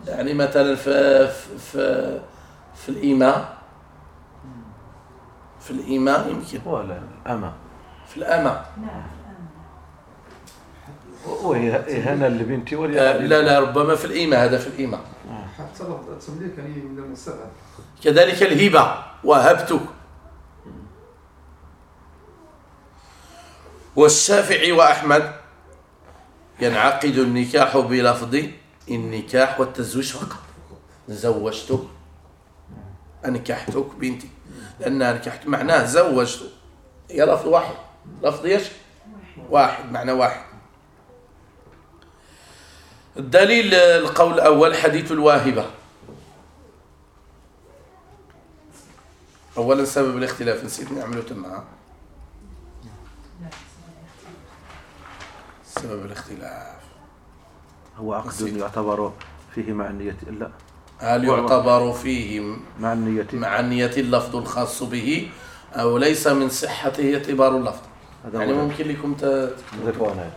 يعني مثلا في في في, في الإماء في الإماء يمكن. ولا الأمة. في الأمة. نعم. الآن وهي إهانة لبنتي آه، ولا لا لا ربما في الإماء هذا في الإماء حتى التمليك يعني من المستبعد كذلك الهبة وهبتك. والشافعي وأحمد ينعقد النكاح بلفظ النكاح والتزويج فقط. زوجتك أنكحتك بنتي. لأنها نكحت معناه زوجت هي لفظ واحد. لفظ إيش؟ واحد معنى واحد. الدليل القول الأول حديث الواهبة. أولا سبب الاختلاف نسيت نعمله تمام سبب الاختلاف. هو عقد. يعتبر فيه مع النية لا هل يعتبر فيه مع النية مع النية اللفظ الخاص به أو ليس من صحته اعتبار اللفظ؟ يعني ممكن لكم ت- نضيفه أنا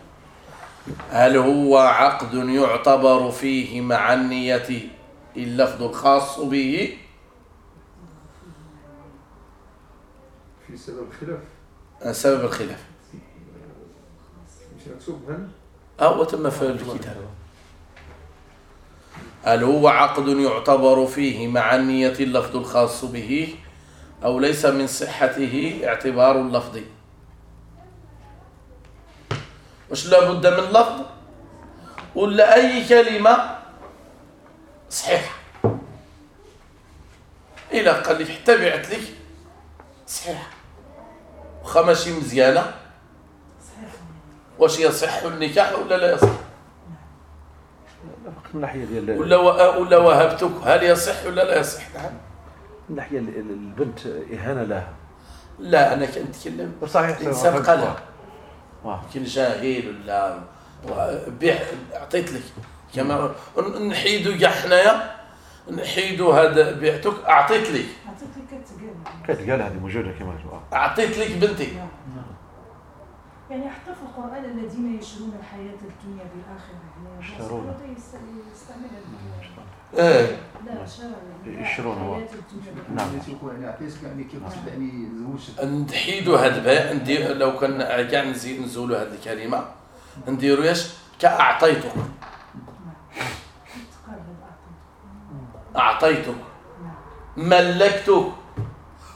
هل هو عقد يعتبر فيه مع النية اللفظ الخاص به؟ في سبب خلاف؟ سبب الخلاف. أو تم في الكتاب. هل هو عقد يعتبر فيه مع النية اللفظ الخاص به أو ليس من صحته اعتبار اللفظ. وش لابد من لفظ؟ ولا أي كلمة؟ صحيحة إلى قال لك حتى بعت لك. صحيحة وخا ماشي مزيانة. واش يصح النكاح ولا لا يصح؟ من الناحية ديال ولا ولا وهبتك هل يصح ولا لا يصح؟ نعم. من ال- البنت إهانة لها. لا أنا كنتكلم صحيح إنسان صحيح. قلق. يمكن جاهل ولا بيع اعطيت لك. كما نحيدو كاع حنايا نحيدو هذا بعتك أعطيت لك. عطيت لك كتقال. كتقال هذه موجودة كما تقول أعطيت لك بنتي. يعني حتى في القرآن الذين يشرون الحياة الدنيا بالآخرة. يعني يشترون. هذا ال- إيه. يعني. يشترون هو. نعم. يعني تيكون يعني عطيتك يعني كيف يعني زوجت نحيدو هاد البيع ندي لو كان كاع نزيد نزولوا هاد الكلمة. نديرو إيش كاعطيتك هذا اعطيتك نعم. ملكتك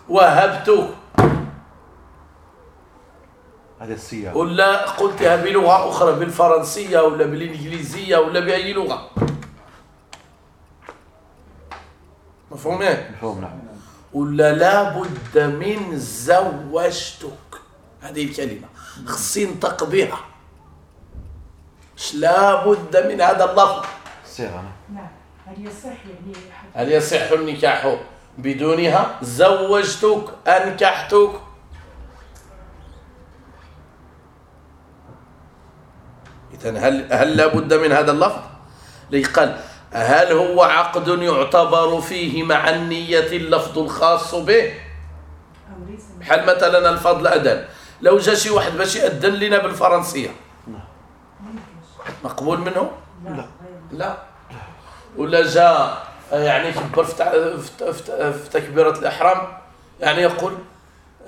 وهبتك هذا السياق ولا قلتها بلغة أخرى بالفرنسية ولا بالإنجليزية ولا بأي لغة. مفهوم؟ مفهوم نعم. ولا لابد من زوجتك. هذه الكلمة. خصي نطق بها. مش لابد من هذا اللفظ. الصيغة نعم. نعم. هل يصح يعني هل يصح النكاح بدونها؟ زوجتك أنكحتك. إذن هل هل لابد من هذا اللفظ؟ ليقال هل هو عقد يعتبر فيه مع النية اللفظ الخاص به؟ أو ليس من- بحال مثلا الفضل أذن لو جا شي واحد باش يأذن لنا بالفرنسية. مقبول منه؟ لا لا ولا جاء يعني كبر في تع- في في- في تكبيرة الإحرام يعني يقول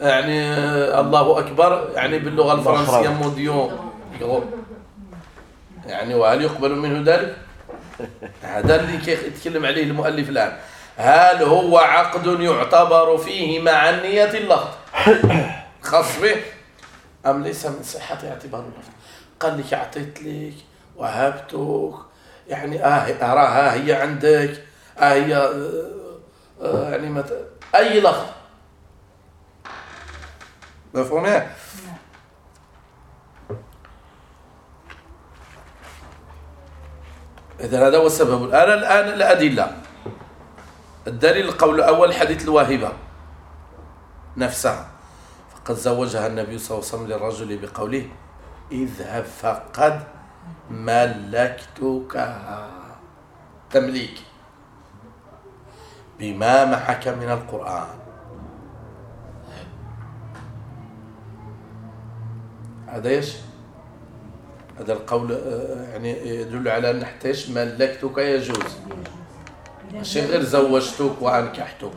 يعني آه، الله أكبر يعني باللغة الفرنسية. موديون يقول. يعني وهل يقبل منه ذلك؟ هذا اللي يتكلم عليه المؤلف الآن. هل هو عقد يعتبر فيه مع النية اللفظ؟ خاص به؟ أم ليس من صحة اعتبار اللفظ؟ قال لك أعطيت لك وهبتك يعني آه أراها هي عندك آه هي آه آه يعني مت... أي لفظ؟ مفهوم إيه؟ نعم إذا هذا هو السبب. الآن الآن الأدلة. الدليل القول الأول حديث الواهبة نفسها. فقد زوجها النبي صلى الله عليه وسلم للرجل بقوله اذهب فقد ملكتكها تمليك. بما معك من القرآن. هذا إيش؟ هذا القول آه، يعني يدل على أن حتى ملكتك يجوز. ماشي غير زوجتك وأنكحتك.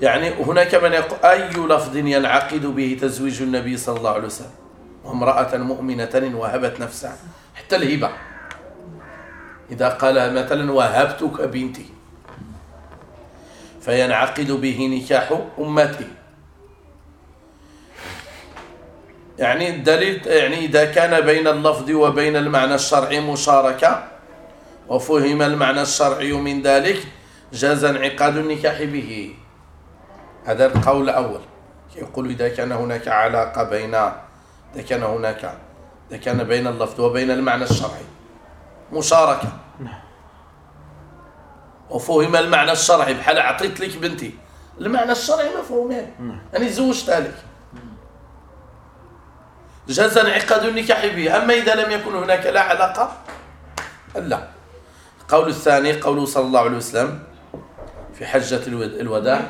يعني هناك من يقول أي لفظ ينعقد به تزويج النبي صلى الله عليه وسلم؟ وامرأة مؤمنة وهبت نفسها حتى الهبة. إذا قال مثلا وهبتك بنتي. فينعقد به نكاح أمتي. يعني الدليل يعني إذا كان بين اللفظ وبين المعنى الشرعي مشاركة وفهم المعنى الشرعي من ذلك جاز انعقاد النكاح به. هذا القول الأول. يقول إذا كان هناك علاقة بين إذا كان هناك إذا كان بين اللفظ وبين المعنى الشرعي. مشاركة. وفهم المعنى الشرعي بحال أعطيت لك بنتي. المعنى الشرعي مفهومين أنا زوجتها لك. جاز انعقاد النكاح به. أما إذا لم يكن هناك لا علاقة لا. القول الثاني قوله صلى الله عليه وسلم في حجة الوداع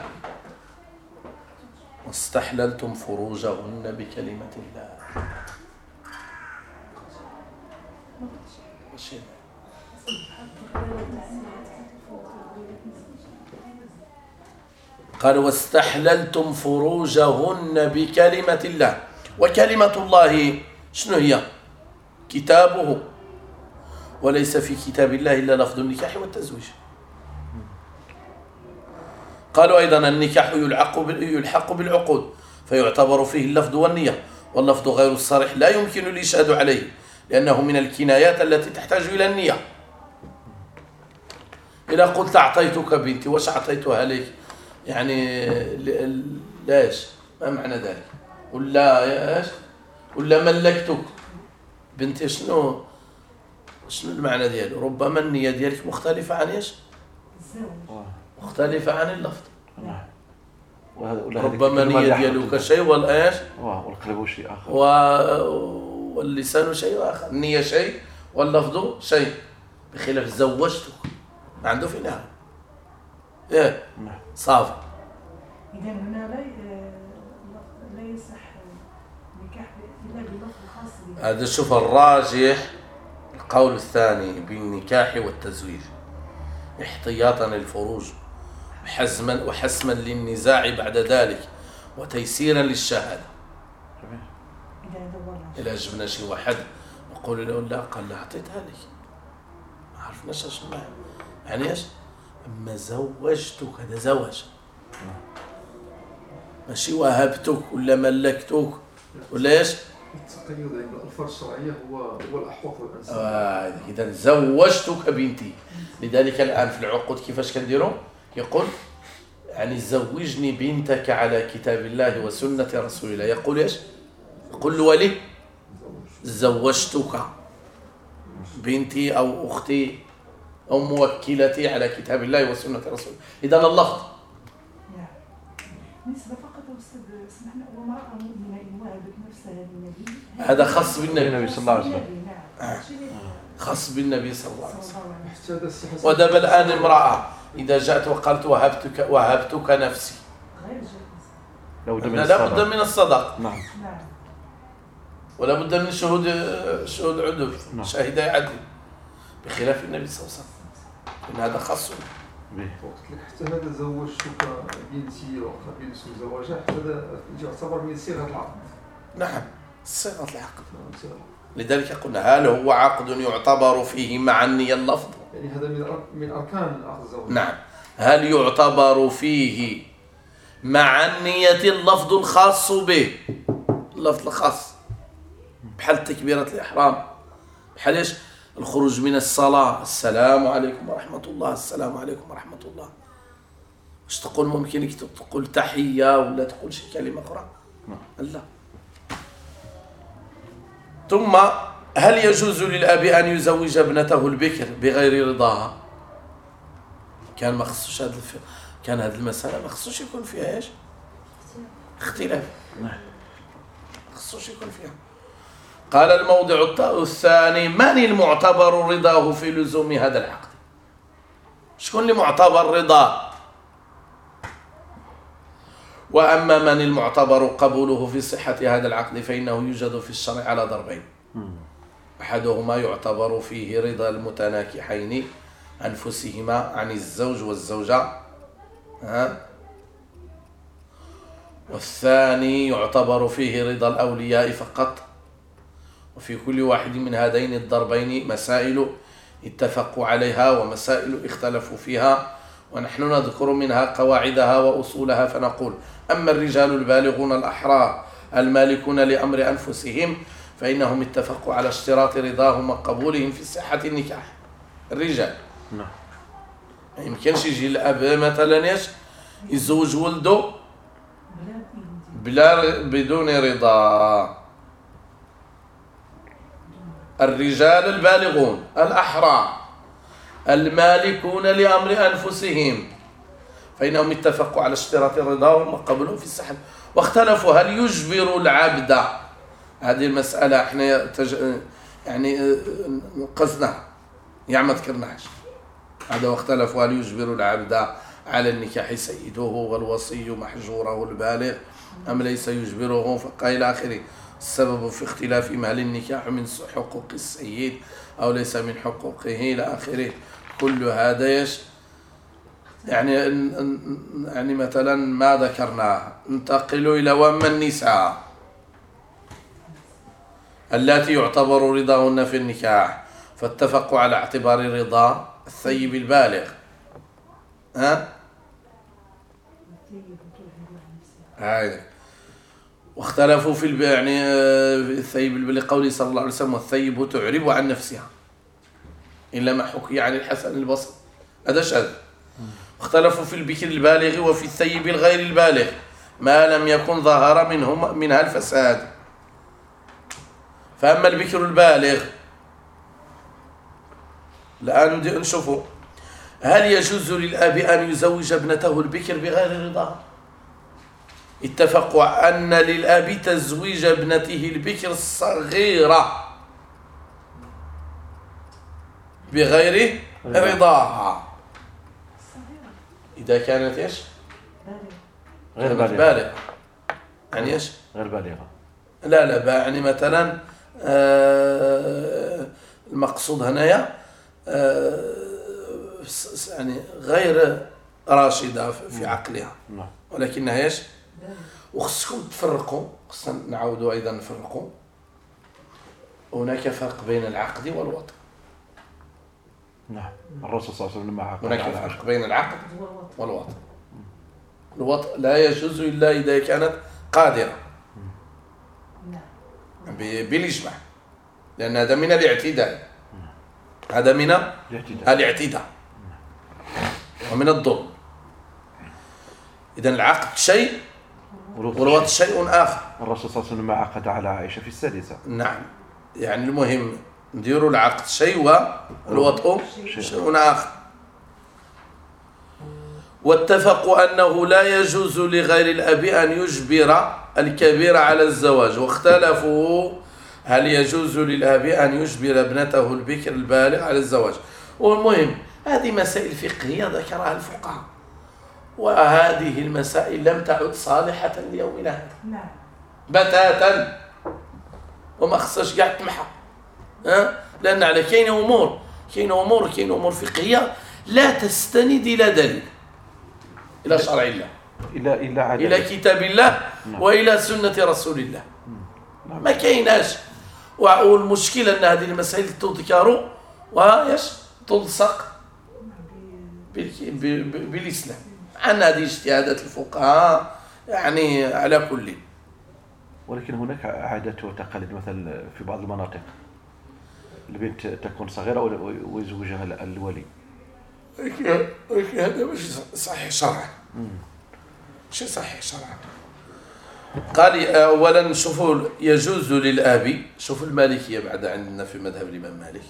واستحللتم فروجهن بكلمة الله. قال واستحللتم فروجهن بكلمة الله. وكلمة الله شنو هي؟ كتابه. وليس في كتاب الله إلا لفظ النكاح والتزويج. قالوا أيضا النكاح يلحق بالعقود فيعتبر فيه اللفظ والنية. واللفظ غير الصريح لا يمكن الإشهاد عليه لأنه من الكنايات التي تحتاج إلى النية. إذا قلت أعطيتك بنتي واش أعطيتها لك؟ يعني ليش؟ ما معنى ذلك؟ ولا إيش؟ ولا ملكتك. بنتي شنو؟ شنو المعنى ديالو؟ ربما النية ديالك مختلفة عن إيش؟ مختلفة عن اللفظ. ربما النية ديالك شيء والايش والقلب شيء آخر. و... واللسان شيء آخر. النية شيء واللفظ شيء. بخلاف زوجتك. ما عنده في إيه. نعم. صافي. اذا هنا لا لا يصح نكاح إلا بلفظ خاص هذا شوف الراجح القول الثاني بالنكاح والتزويج. احتياطا للفروج وحزما وحسما للنزاع بعد ذلك وتيسيرا للشهادة. إذا جبنا شي واحد نقول له لا قال لا أعطيتها لك ما عرفناش إيش معنى. يعني إيش؟ أما زوجتك هذا زواج. ماشي وهبتك ولا ملكتك ولا إيش؟ التقيد عند الألفاظ الشرعية هو هو الأحوط والأنسب. آه إذا زوجتك بنتي. لذلك الآن في العقود كيفاش كنديروا يقول يعني زوجني بنتك على كتاب الله وسنة رسول الله. يقول إيش؟ يقول الولي زوجتك بنتي أو أختي أو موكلتي على كتاب الله وسنة رسول إذا اللفظ بالنسبة فقط أستاذ مؤمنة نفسها للنبي هذا خاص بالنبي صلى الله عليه وسلم. خاص بالنبي صلى الله عليه وسلم. ودب الآن امرأة إذا جاءت وقالت وهبتك وهبتك نفسي. غير لابد من لا بد من الصدق. نعم. نعم. ولا بد من شهود شهود عدل. نعم. شاهدي عدل. بخلاف النبي صلى الله عليه وسلم. إن هذا خاص. به قلت لك حتى هذا زوجتك بنتي وقبل زواجها حتى هذا يعتبر من صيغة العقد. نعم صيغة العقد. نعم، صيغة العقد. لذلك قلنا هل هو عقد يعتبر فيه مع النية اللفظ؟ يعني هذا من من أركان عقد الزواج. نعم. هل يعتبر فيه مع النية اللفظ الخاص به؟ اللفظ الخاص. بحال تكبيرة الإحرام. بحال إيش؟ الخروج من الصلاة. السلام عليكم ورحمة الله. السلام عليكم ورحمة الله. مش تقول ممكن تقول تحية ولا تقول شي كلمة أخرى؟ لا. ثم هل يجوز للأب أن يزوج ابنته البكر بغير رضاها كان ما خصوش هذا الف... كان هذه المسألة ما خصوش يكون فيها إيش؟ اختلاف. نعم. ما خصوش يكون فيها. قال الموضع الثاني من المعتبر رضاه في لزوم هذا العقد؟ شكون اللي معتبر رضاه وأما من المعتبر قبوله في صحة هذا العقد فإنه يوجد في الشرع على ضربين. أحدهما يعتبر فيه رضا المتناكحين أنفسهما عن الزوج والزوجة. ها؟ والثاني يعتبر فيه رضا الأولياء فقط. وفي كل واحد من هذين الضربين مسائل اتفقوا عليها ومسائل اختلفوا فيها ونحن نذكر منها قواعدها وأصولها فنقول أما الرجال البالغون الأحرار المالكون لأمر أنفسهم فإنهم اتفقوا على اشتراط رضاهم وقبولهم في صحة النكاح. الرجال. نعم. ما يمكنش يجي الأب مثلا إيش؟ يزوج ولده بلا بدون رضا. الرجال البالغون الأحرار المالكون لأمر أنفسهم. فإنهم اتفقوا على اشتراط رضاهم وقبلهم في السحر. واختلفوا هل يجبر العبد هذه المسألة إحنا تج... يعني قصدنا يا ما ذكرناش هذا واختلفوا هل يجبر العبد على النكاح سيده والوصي محجوره البالغ أم ليس يجبره فقال إلى آخره. السبب في اختلافهم هل النكاح من حقوق السيد أو ليس من حقوقه إلى آخره. كل هذا يش يعني يعني مثلا ما ذكرناه انتقل إلى وأما النساء اللاتي يعتبر رضاهن في النكاح فاتفقوا على اعتبار رضا الثيب البالغ. ها؟ طيب وتوحد عن نفسها. هاي واختلفوا في. يعني آه، الثيب لقوله صلى الله عليه وسلم والثيب تعرب عن نفسها. إلا ما حكي عن الحسن البصري. هذا شاذ. اختلفوا في البكر البالغ وفي الثيب الغير البالغ. ما لم يكن ظهر منهم منها الفساد. فأما البكر البالغ الآن نشوفوا هل يجوز للأب أن يزوج ابنته البكر بغير رضاها اتفقوا أن للأب تزويج ابنته البكر الصغيرة بغير رضاها. إذا كانت إيش؟ غير بالغة. يعني إيش؟ غير بالغة. لا لا يعني مثلا آه، المقصود هنايا آه، يعني غير راشدة في في عقلها. نعم. ولكنها إيش؟ وخصكم تفرقوا خصنا نعاودوا أيضا نفرقوا. هناك فرق بين العقد والوطن. نعم الرسول صلى الله عليه وسلم لما عقد هناك فرق بين العقد والوطن. الوطن لا يجوز إلا إذا كانت قادرة. نعم. بالإجماع. لأن هذا من الاعتداء هذا من الاعتداء. ومن الظلم. اذا العقد شيء والوطن شيء آخر. الرسول صلى الله عليه وسلم لما عقد على عائشة في السادسة. نعم. يعني المهم نديروا العقد شيء والوطء شيء. شيء آخر. واتفقوا أنه لا يجوز لغير الأب أن يجبر الكبير على الزواج. واختلفوا هل يجوز للأب أن يجبر ابنته البكر البالغ على الزواج. والمهم هذه مسائل فقهية ذكرها الفقهاء. وهذه المسائل لم تعد صالحة ليومنا هذا. نعم بتاتا. وما خصهاش كاع تمحى ها؟ لأن على كاين أمور كاين أمور كاين أمور فقهية لا تستند إلى دليل. إلى شرع الله. إلا عدد إلى كتاب الله نعم. وإلى سنة رسول الله. نعم. ما كايناش. والمشكلة أن هذه المسائل تذكر وايش تلصق بالك- عن هذه اجتهادات الفقهاء يعني على كل. ولكن هناك عادات وتقاليد مثلا في بعض المناطق البنت تكون صغيرة وي- ويزوجها ال- الولي. ولكن هذا مش صحيح شرعا. مش صحيح شرعا. قال اولا شوفوا يجوز للآب شوفوا المالكية بعد عندنا في مذهب الإمام مالك.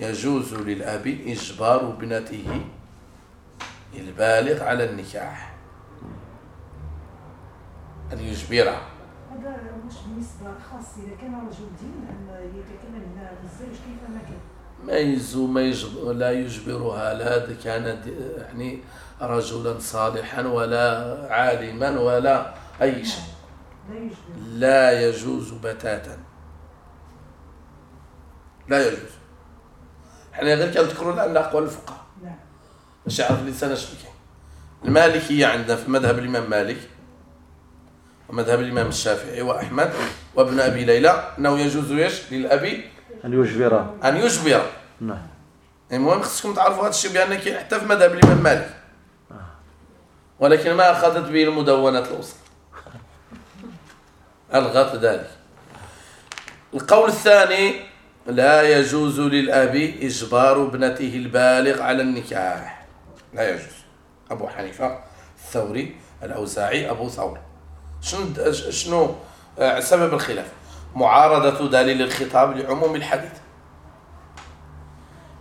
يجوز للآب إجبار ابنته البالغ على النكاح. ان يجبرها هذا مش بالنسبة خاص إذا كان رجل دين أن يتكلم مع الزوج كيفما كان. ما يزو ما يجب لا يجبرها. لا كان يعني رجلا صالحا ولا عالما ولا أي شيء. لا يجبر. لا يجوز بتاتا. لا يجوز. إحنا غير كنذكروا الان اقوال الفقهاء. باش يعرف الانسان اش كاين؟ المالكية عندنا في مذهب الإمام مالك ومذهب الإمام الشافعي وأحمد وابن أبي ليلى إنه يجوز إيش؟ للاب أن يجبر. أن يجبر. نعم. المهم خصكم تعرفوا هذا الشيء بان كاين حتى في مذهب الإمام مالك. ولكن ما أخذت به المدونات الوسطى ألغت ذلك. القول الثاني لا يجوز للاب إجبار ابنته البالغ على النكاح. لا يجوز. أبو حنيفة الثوري الأوزاعي أبو ثور. شنو شنو آه، سبب الخلاف؟ معارضة دليل الخطاب لعموم الحديث.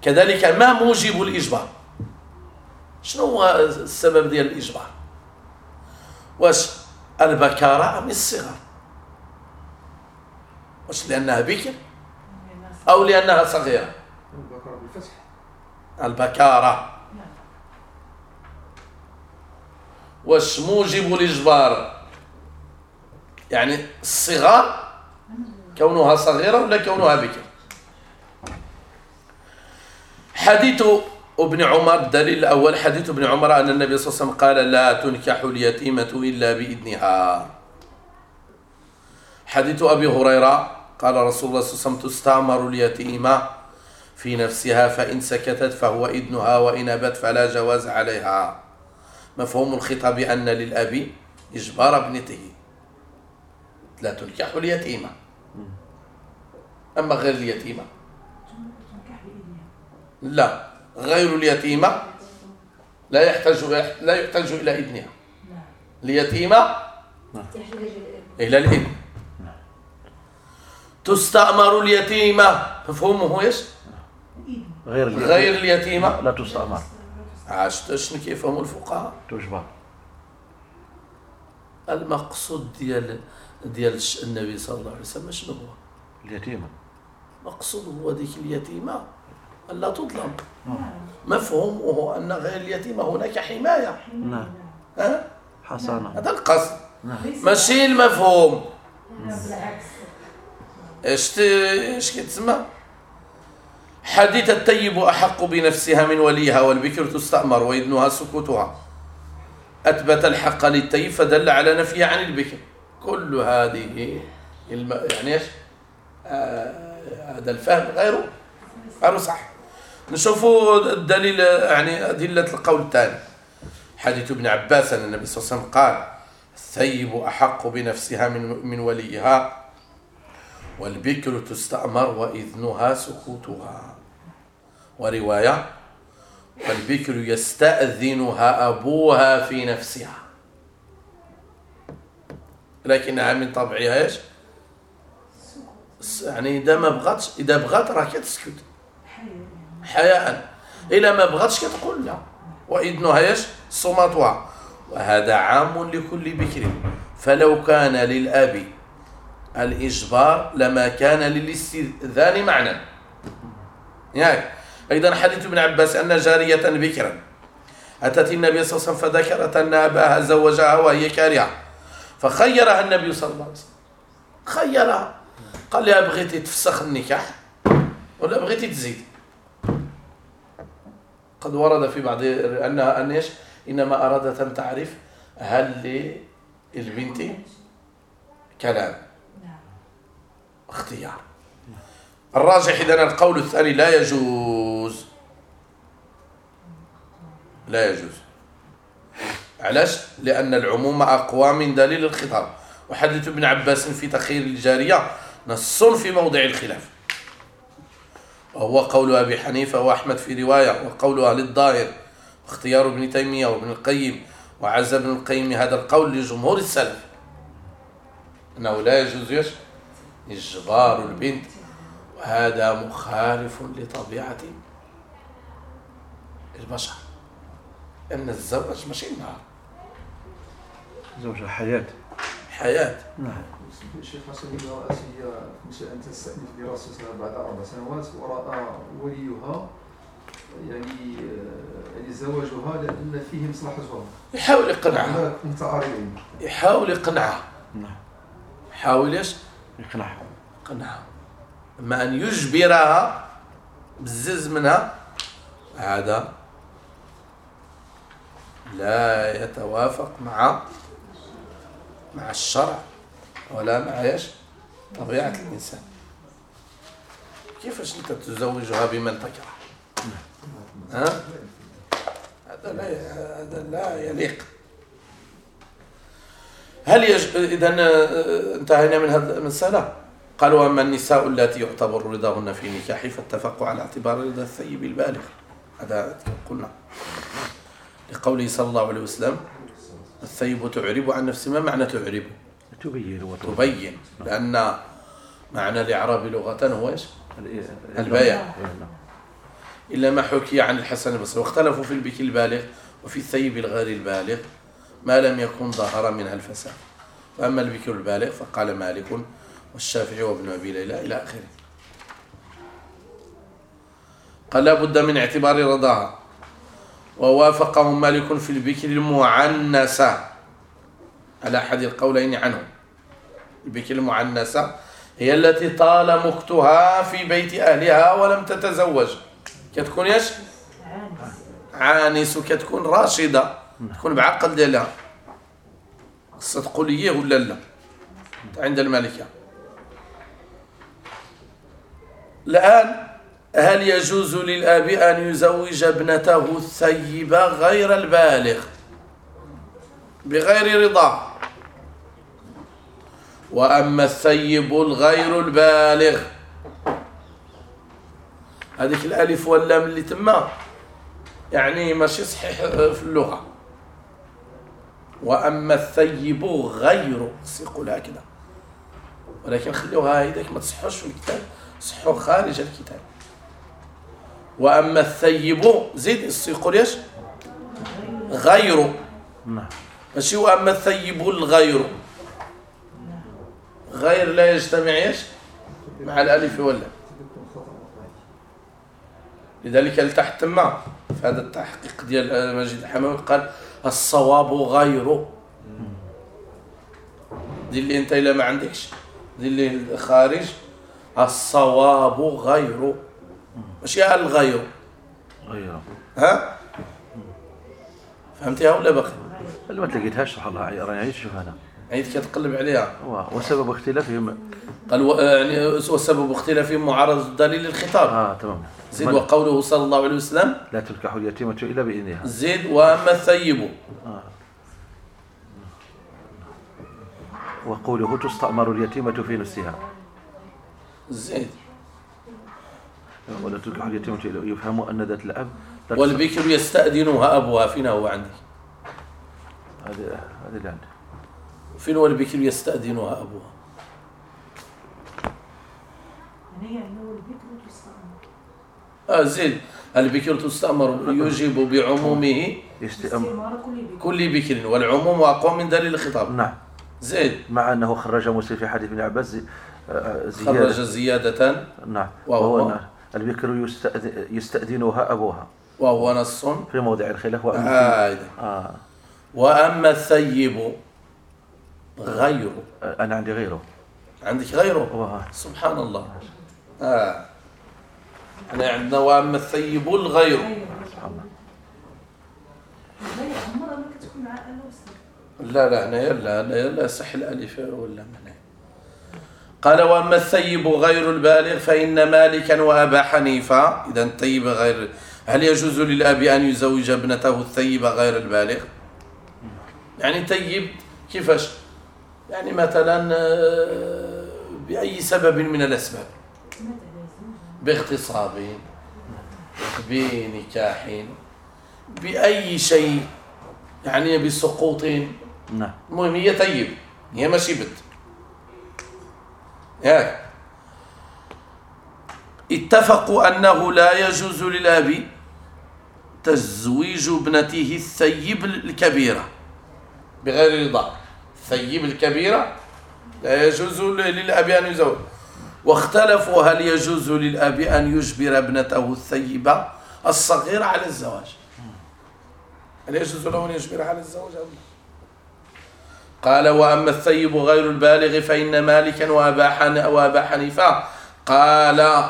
كذلك ما موجب الإجبار؟ شنو هو السبب ديال الإجبار؟ واش البكارة أم الصغر واش لأنها بكر؟ أو لأنها صغيرة؟ البكر بالفتح. البكارة. واش موجب الإجبار. يعني الصغار كونها صغيرة ولا كونها بكر؟ حديث ابن عمر الدليل الأول حديث ابن عمر أن النبي صلى الله عليه وسلم قال لا تنكح اليتيمة إلا بإذنها. حديث أبي هريرة قال رسول الله صلى الله عليه وسلم تستعمر اليتيمة في نفسها فإن سكتت فهو إذنها وإن أبت فلا جواز عليها. مفهوم الخطاب أن للأب إجبار ابنته. لا تنكح اليتيمة أما غير اليتيمة لا غير اليتيمة لا يحتاج لا يحتاج إلى إذنها. اليتيمة إلى الإذن. تستأمر اليتيمة مفهومه إيش؟ غير غير اليتيمة لا تستعمر عشت شنو كيفهموا الفقهاء؟ تجبر المقصود ديال ديال النبي صلى الله عليه وسلم شنو هو؟ اليتيمة. مقصود هو ديك اليتيمة ألا تظلم. نعم. مفهومه أن غير اليتيمة هناك حماية. نعم. ها؟ حسنة هذا القصد. ليس ماشي المفهوم. لا بالعكس إيش ت- إيش كتسمى؟ حديث الطيب أحق بنفسها من وليها والبكر تستأمر وإذنها سكوتها. أثبت الحق للطيب فدل على نفيه عن البكر. كل هذه الم... يعني إيش؟ آه هذا الفهم غيره. غير صح. نشوفوا الدليل يعني أدلة القول الثاني حديث ابن عباس أن النبي صلى الله عليه وسلم قال الثيب أحق بنفسها من من وليها والبكر تستأمر وإذنها سكوتها. ورواية. والبكر يستأذنها أبوها في نفسها. لكنها من طبعها إيش؟ يعني إذا ما بغاتش إذا بغات راه كتسكت حياء. إلا ما بغاتش كتقول لا. وإذنها إيش؟ صمتها. وهذا عام لكل بكر. فلو كان للأب الإجبار لما كان للاستئذان معنى. يعني أيضا حديث ابن عباس أن جارية بكرا أتت النبي صلى الله عليه وسلم فذكرت أن أباها زوجها وهي كارهة فخيرها النبي صلى الله عليه وسلم. خيرها. قال لها بغيتي تفسخ النكاح ولا بغيتي تزيد؟ قد ورد في بعض أنها أن إيش؟ إنما أرادت أن تعرف هل للبنت كلام. نعم. اختيار. الراجح إذن القول الثاني لا يجوز. لا يجوز. علاش؟ لأن العموم أقوى من دليل الخطاب. وحديث ابن عباس في تخيير الجارية نص في موضع الخلاف. وهو قول أبي حنيفة وأحمد في رواية وقول أهل الظاهر واختيار ابن تيمية وابن القيم وعز ابن القيم هذا القول لجمهور السلف. أنه لا يجوز؟ إجبار البنت. وهذا مخالف لطبيعة البشر. أن الزواج ماشي النهار. زوجها حياة. حياة. نعم. الشيخ حسن هي مسألة أن تستأنف دراستها بعد أربع سنوات ورأى وليها يعني يعني زواجها لأن فيه مصلحتها. يحاول يقنعها. هناك متعارضين. يحاول يقنعها. نعم. يحاول إيش؟ يقنعها. يقنعها. أما أن يجبرها بزز منها هذا لا يتوافق مع مع الشرع ولا مع إيش؟ طبيعة الإنسان كيفاش أنت تزوجها بمن تكره؟ ها؟ هذا لا هذا لا يليق هل يج... إذا انتهينا من هذه المسألة قالوا أما النساء التي يعتبر رضاهن في نكاح فاتفقوا على اعتبار رضا الثيب البالغ. هذا قلنا. لقوله صلى الله عليه وسلم الثيب تعرب عن نفسه ما معنى تعرب؟ تبين وتبين. تبين لأن معنى الإعراب لغة هو إيش؟ ال- البيان. نعم. إلا ما حكي عن الحسن البصري واختلفوا في البكي البالغ وفي الثيب الغير البالغ ما لم يكن ظهر منها الفساد. فأما البكر البالغ فقال مالك والشافعي وابن أبي ليلى إلى آخره. قال لا بد من اعتبار رضاها ووافقهم مالك في البكر المعنسة على أحد القولين عنه البكر المعنسة هي التي طال مكتها في بيت أهلها ولم تتزوج. كتكون إيش؟ عانس. وكتكون راشدة. تكون بعقل ديالها. خصها تقول لي ولا لا؟ عند الملكة الآن هل يجوز للأب أن يزوج ابنته الثيبة غير البالغ؟ بغير رضا. وأما الثيب الغير البالغ. هذيك الألف واللام اللي تما يعني ماشي صحيح في اللغة. وأما الثيب غير خص يقول هكذا ولكن خلوها هيداك ما تصحوش في الكتاب. صحوا خارج الكتاب. وأما الثيب زيد يقول إيش؟ غير. نعم. ماشي وأما الثيب الغير. غير لا يجتمع إيش؟ مع الألف واللام. لذلك لتحت تما. في هذا التحقيق ديال مجيد الحمامي قال الصواب غير. دي اللي أنت الا ما عندكش. دي اللي خارج. الصواب غير. ماشي الغير غيره. ها؟ فهمتيها ولا باقي؟ اللي ما تلقيتهاش سبحان الله راني عايز شوف أنا. عيد كتقلب عليها. وسبب اختلافهم. قال و- يعني وسبب اختلافهم معارضة الدليل للخطاب آه تمام. زيد وقوله صلى الله عليه وسلم لا تنكح اليتيمة إلا باذنها زيد واما الثيب. آه. وقوله تستأمر اليتيمة في نفسها. زيد. ولا تنكح اليتيمة الا يفهم أن ذات تستأمر- والبكر يستأذنها أبوها فين هو عندك هذا هذا اللي عندي. فين هو البكر يستأذنها أبوها؟ يعني يعني آه زين البكر تستأمر يجيب بعمومه. استعمار كل بكر والعموم أقوى من دليل الخطاب. نعم. زيد. مع أنه خرج مسلم في حديث ابن عباس. زي- آه، خرج زيادة. زيادة. نعم. وهو- وهو أن البكر يستأذن يستأذنها أبوها. وهو نص في موضع الخلاف وأما آه آه. وأما الثيب غيره. أنا عندي غيره. عندك غيره؟ وها سبحان الله. آه. إحنا عندنا وأما الثيب الغير. سبحان الله لا عمرها ما كتكون عائلة وسط لا لا هنا لا لا لا صح الألف ولا من قال وأما الثيب غير البالغ فإن مالكا وأبا حنيفة. إذا الثيب غير هل يجوز للأب أن يزوج ابنته الثيب غير البالغ؟ يعني ثيب كيفاش؟ يعني مثلا آه، بأي سبب من زوجها باغتصاب بنكاح بأي شيء؟ يعني بسقوط؟ نعم. المهم هي طيب هي ماشي بنت. ياك اتفقوا أنه لا يجوز للأب تزويج ابنته الثيب الكبيرة. بغير رضا. الثيب الكبيرة لا يجوز للأب أن يزوج. واختلفوا هل يجوز للأب أن يجبر ابنته الثيبة الصغيرة على الزواج. هل يجوز له أن يجبرها على الزواج أو لا؟ قال وأما الثيب غير البالغ فإن مالكا وأبا حن- وأبا حنيفة. قال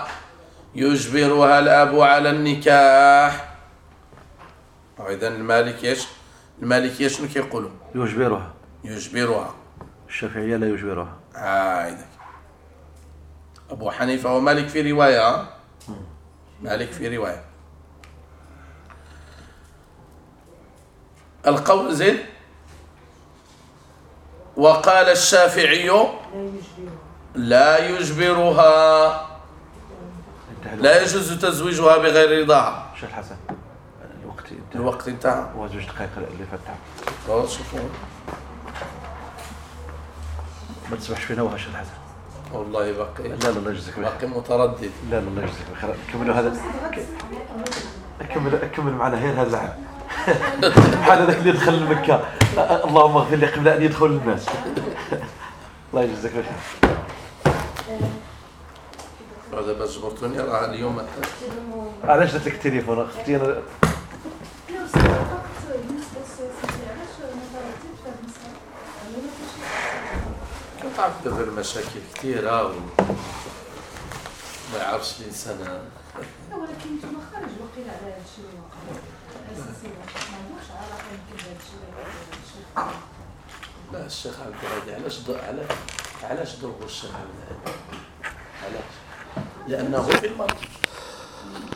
يجبرها الأب على النكاح. إذا المالك إيش؟ المالك شنو كيقولوا؟ يجبرها. يجبرها. الشافعية لا يجبرها. آه إذا أبو حنيفة ومالك في رواية ها؟ مالك في رواية. القول زين؟ وقال الشافعي لا يجبرها. لا يجبرها انتهى لا يجوز تزويجها بغير رضاها شيخ الحسن؟ الوقت انتهى. الوقت انتهى. وزوج دقائق اللي فتح شوفوا ما تسمحش فينا وها شيخ الحسن. والله باقي. لا لا الله يجزيك بالخير باقي متردد. لا لا الله يجزيك بالخير كملوا هذا. كمل كمل معنا غير هذا بحال هذاك اللي دخل لمكة. اللهم اغفر لي قبل أن يدخل الناس الله يجزيك بالخير هذا بس جبرتوني راه اليوم علاش درت لك التليفون؟ أختي أنا لا أستاذ، فقط بالنسبة للسياسة علاش متردد في هذا المسألة؟ ما فيش تعرف دابا المشاكل كثيرة و ما يعرفش الإنسان. لا، ولكن أنتم خارج وقيل على هذا الشيء لا الشيخ عبد الهادي علاش علاش علاش ضربوا الشيخ عبد الهادي علاش؟ لأنه في المنطق.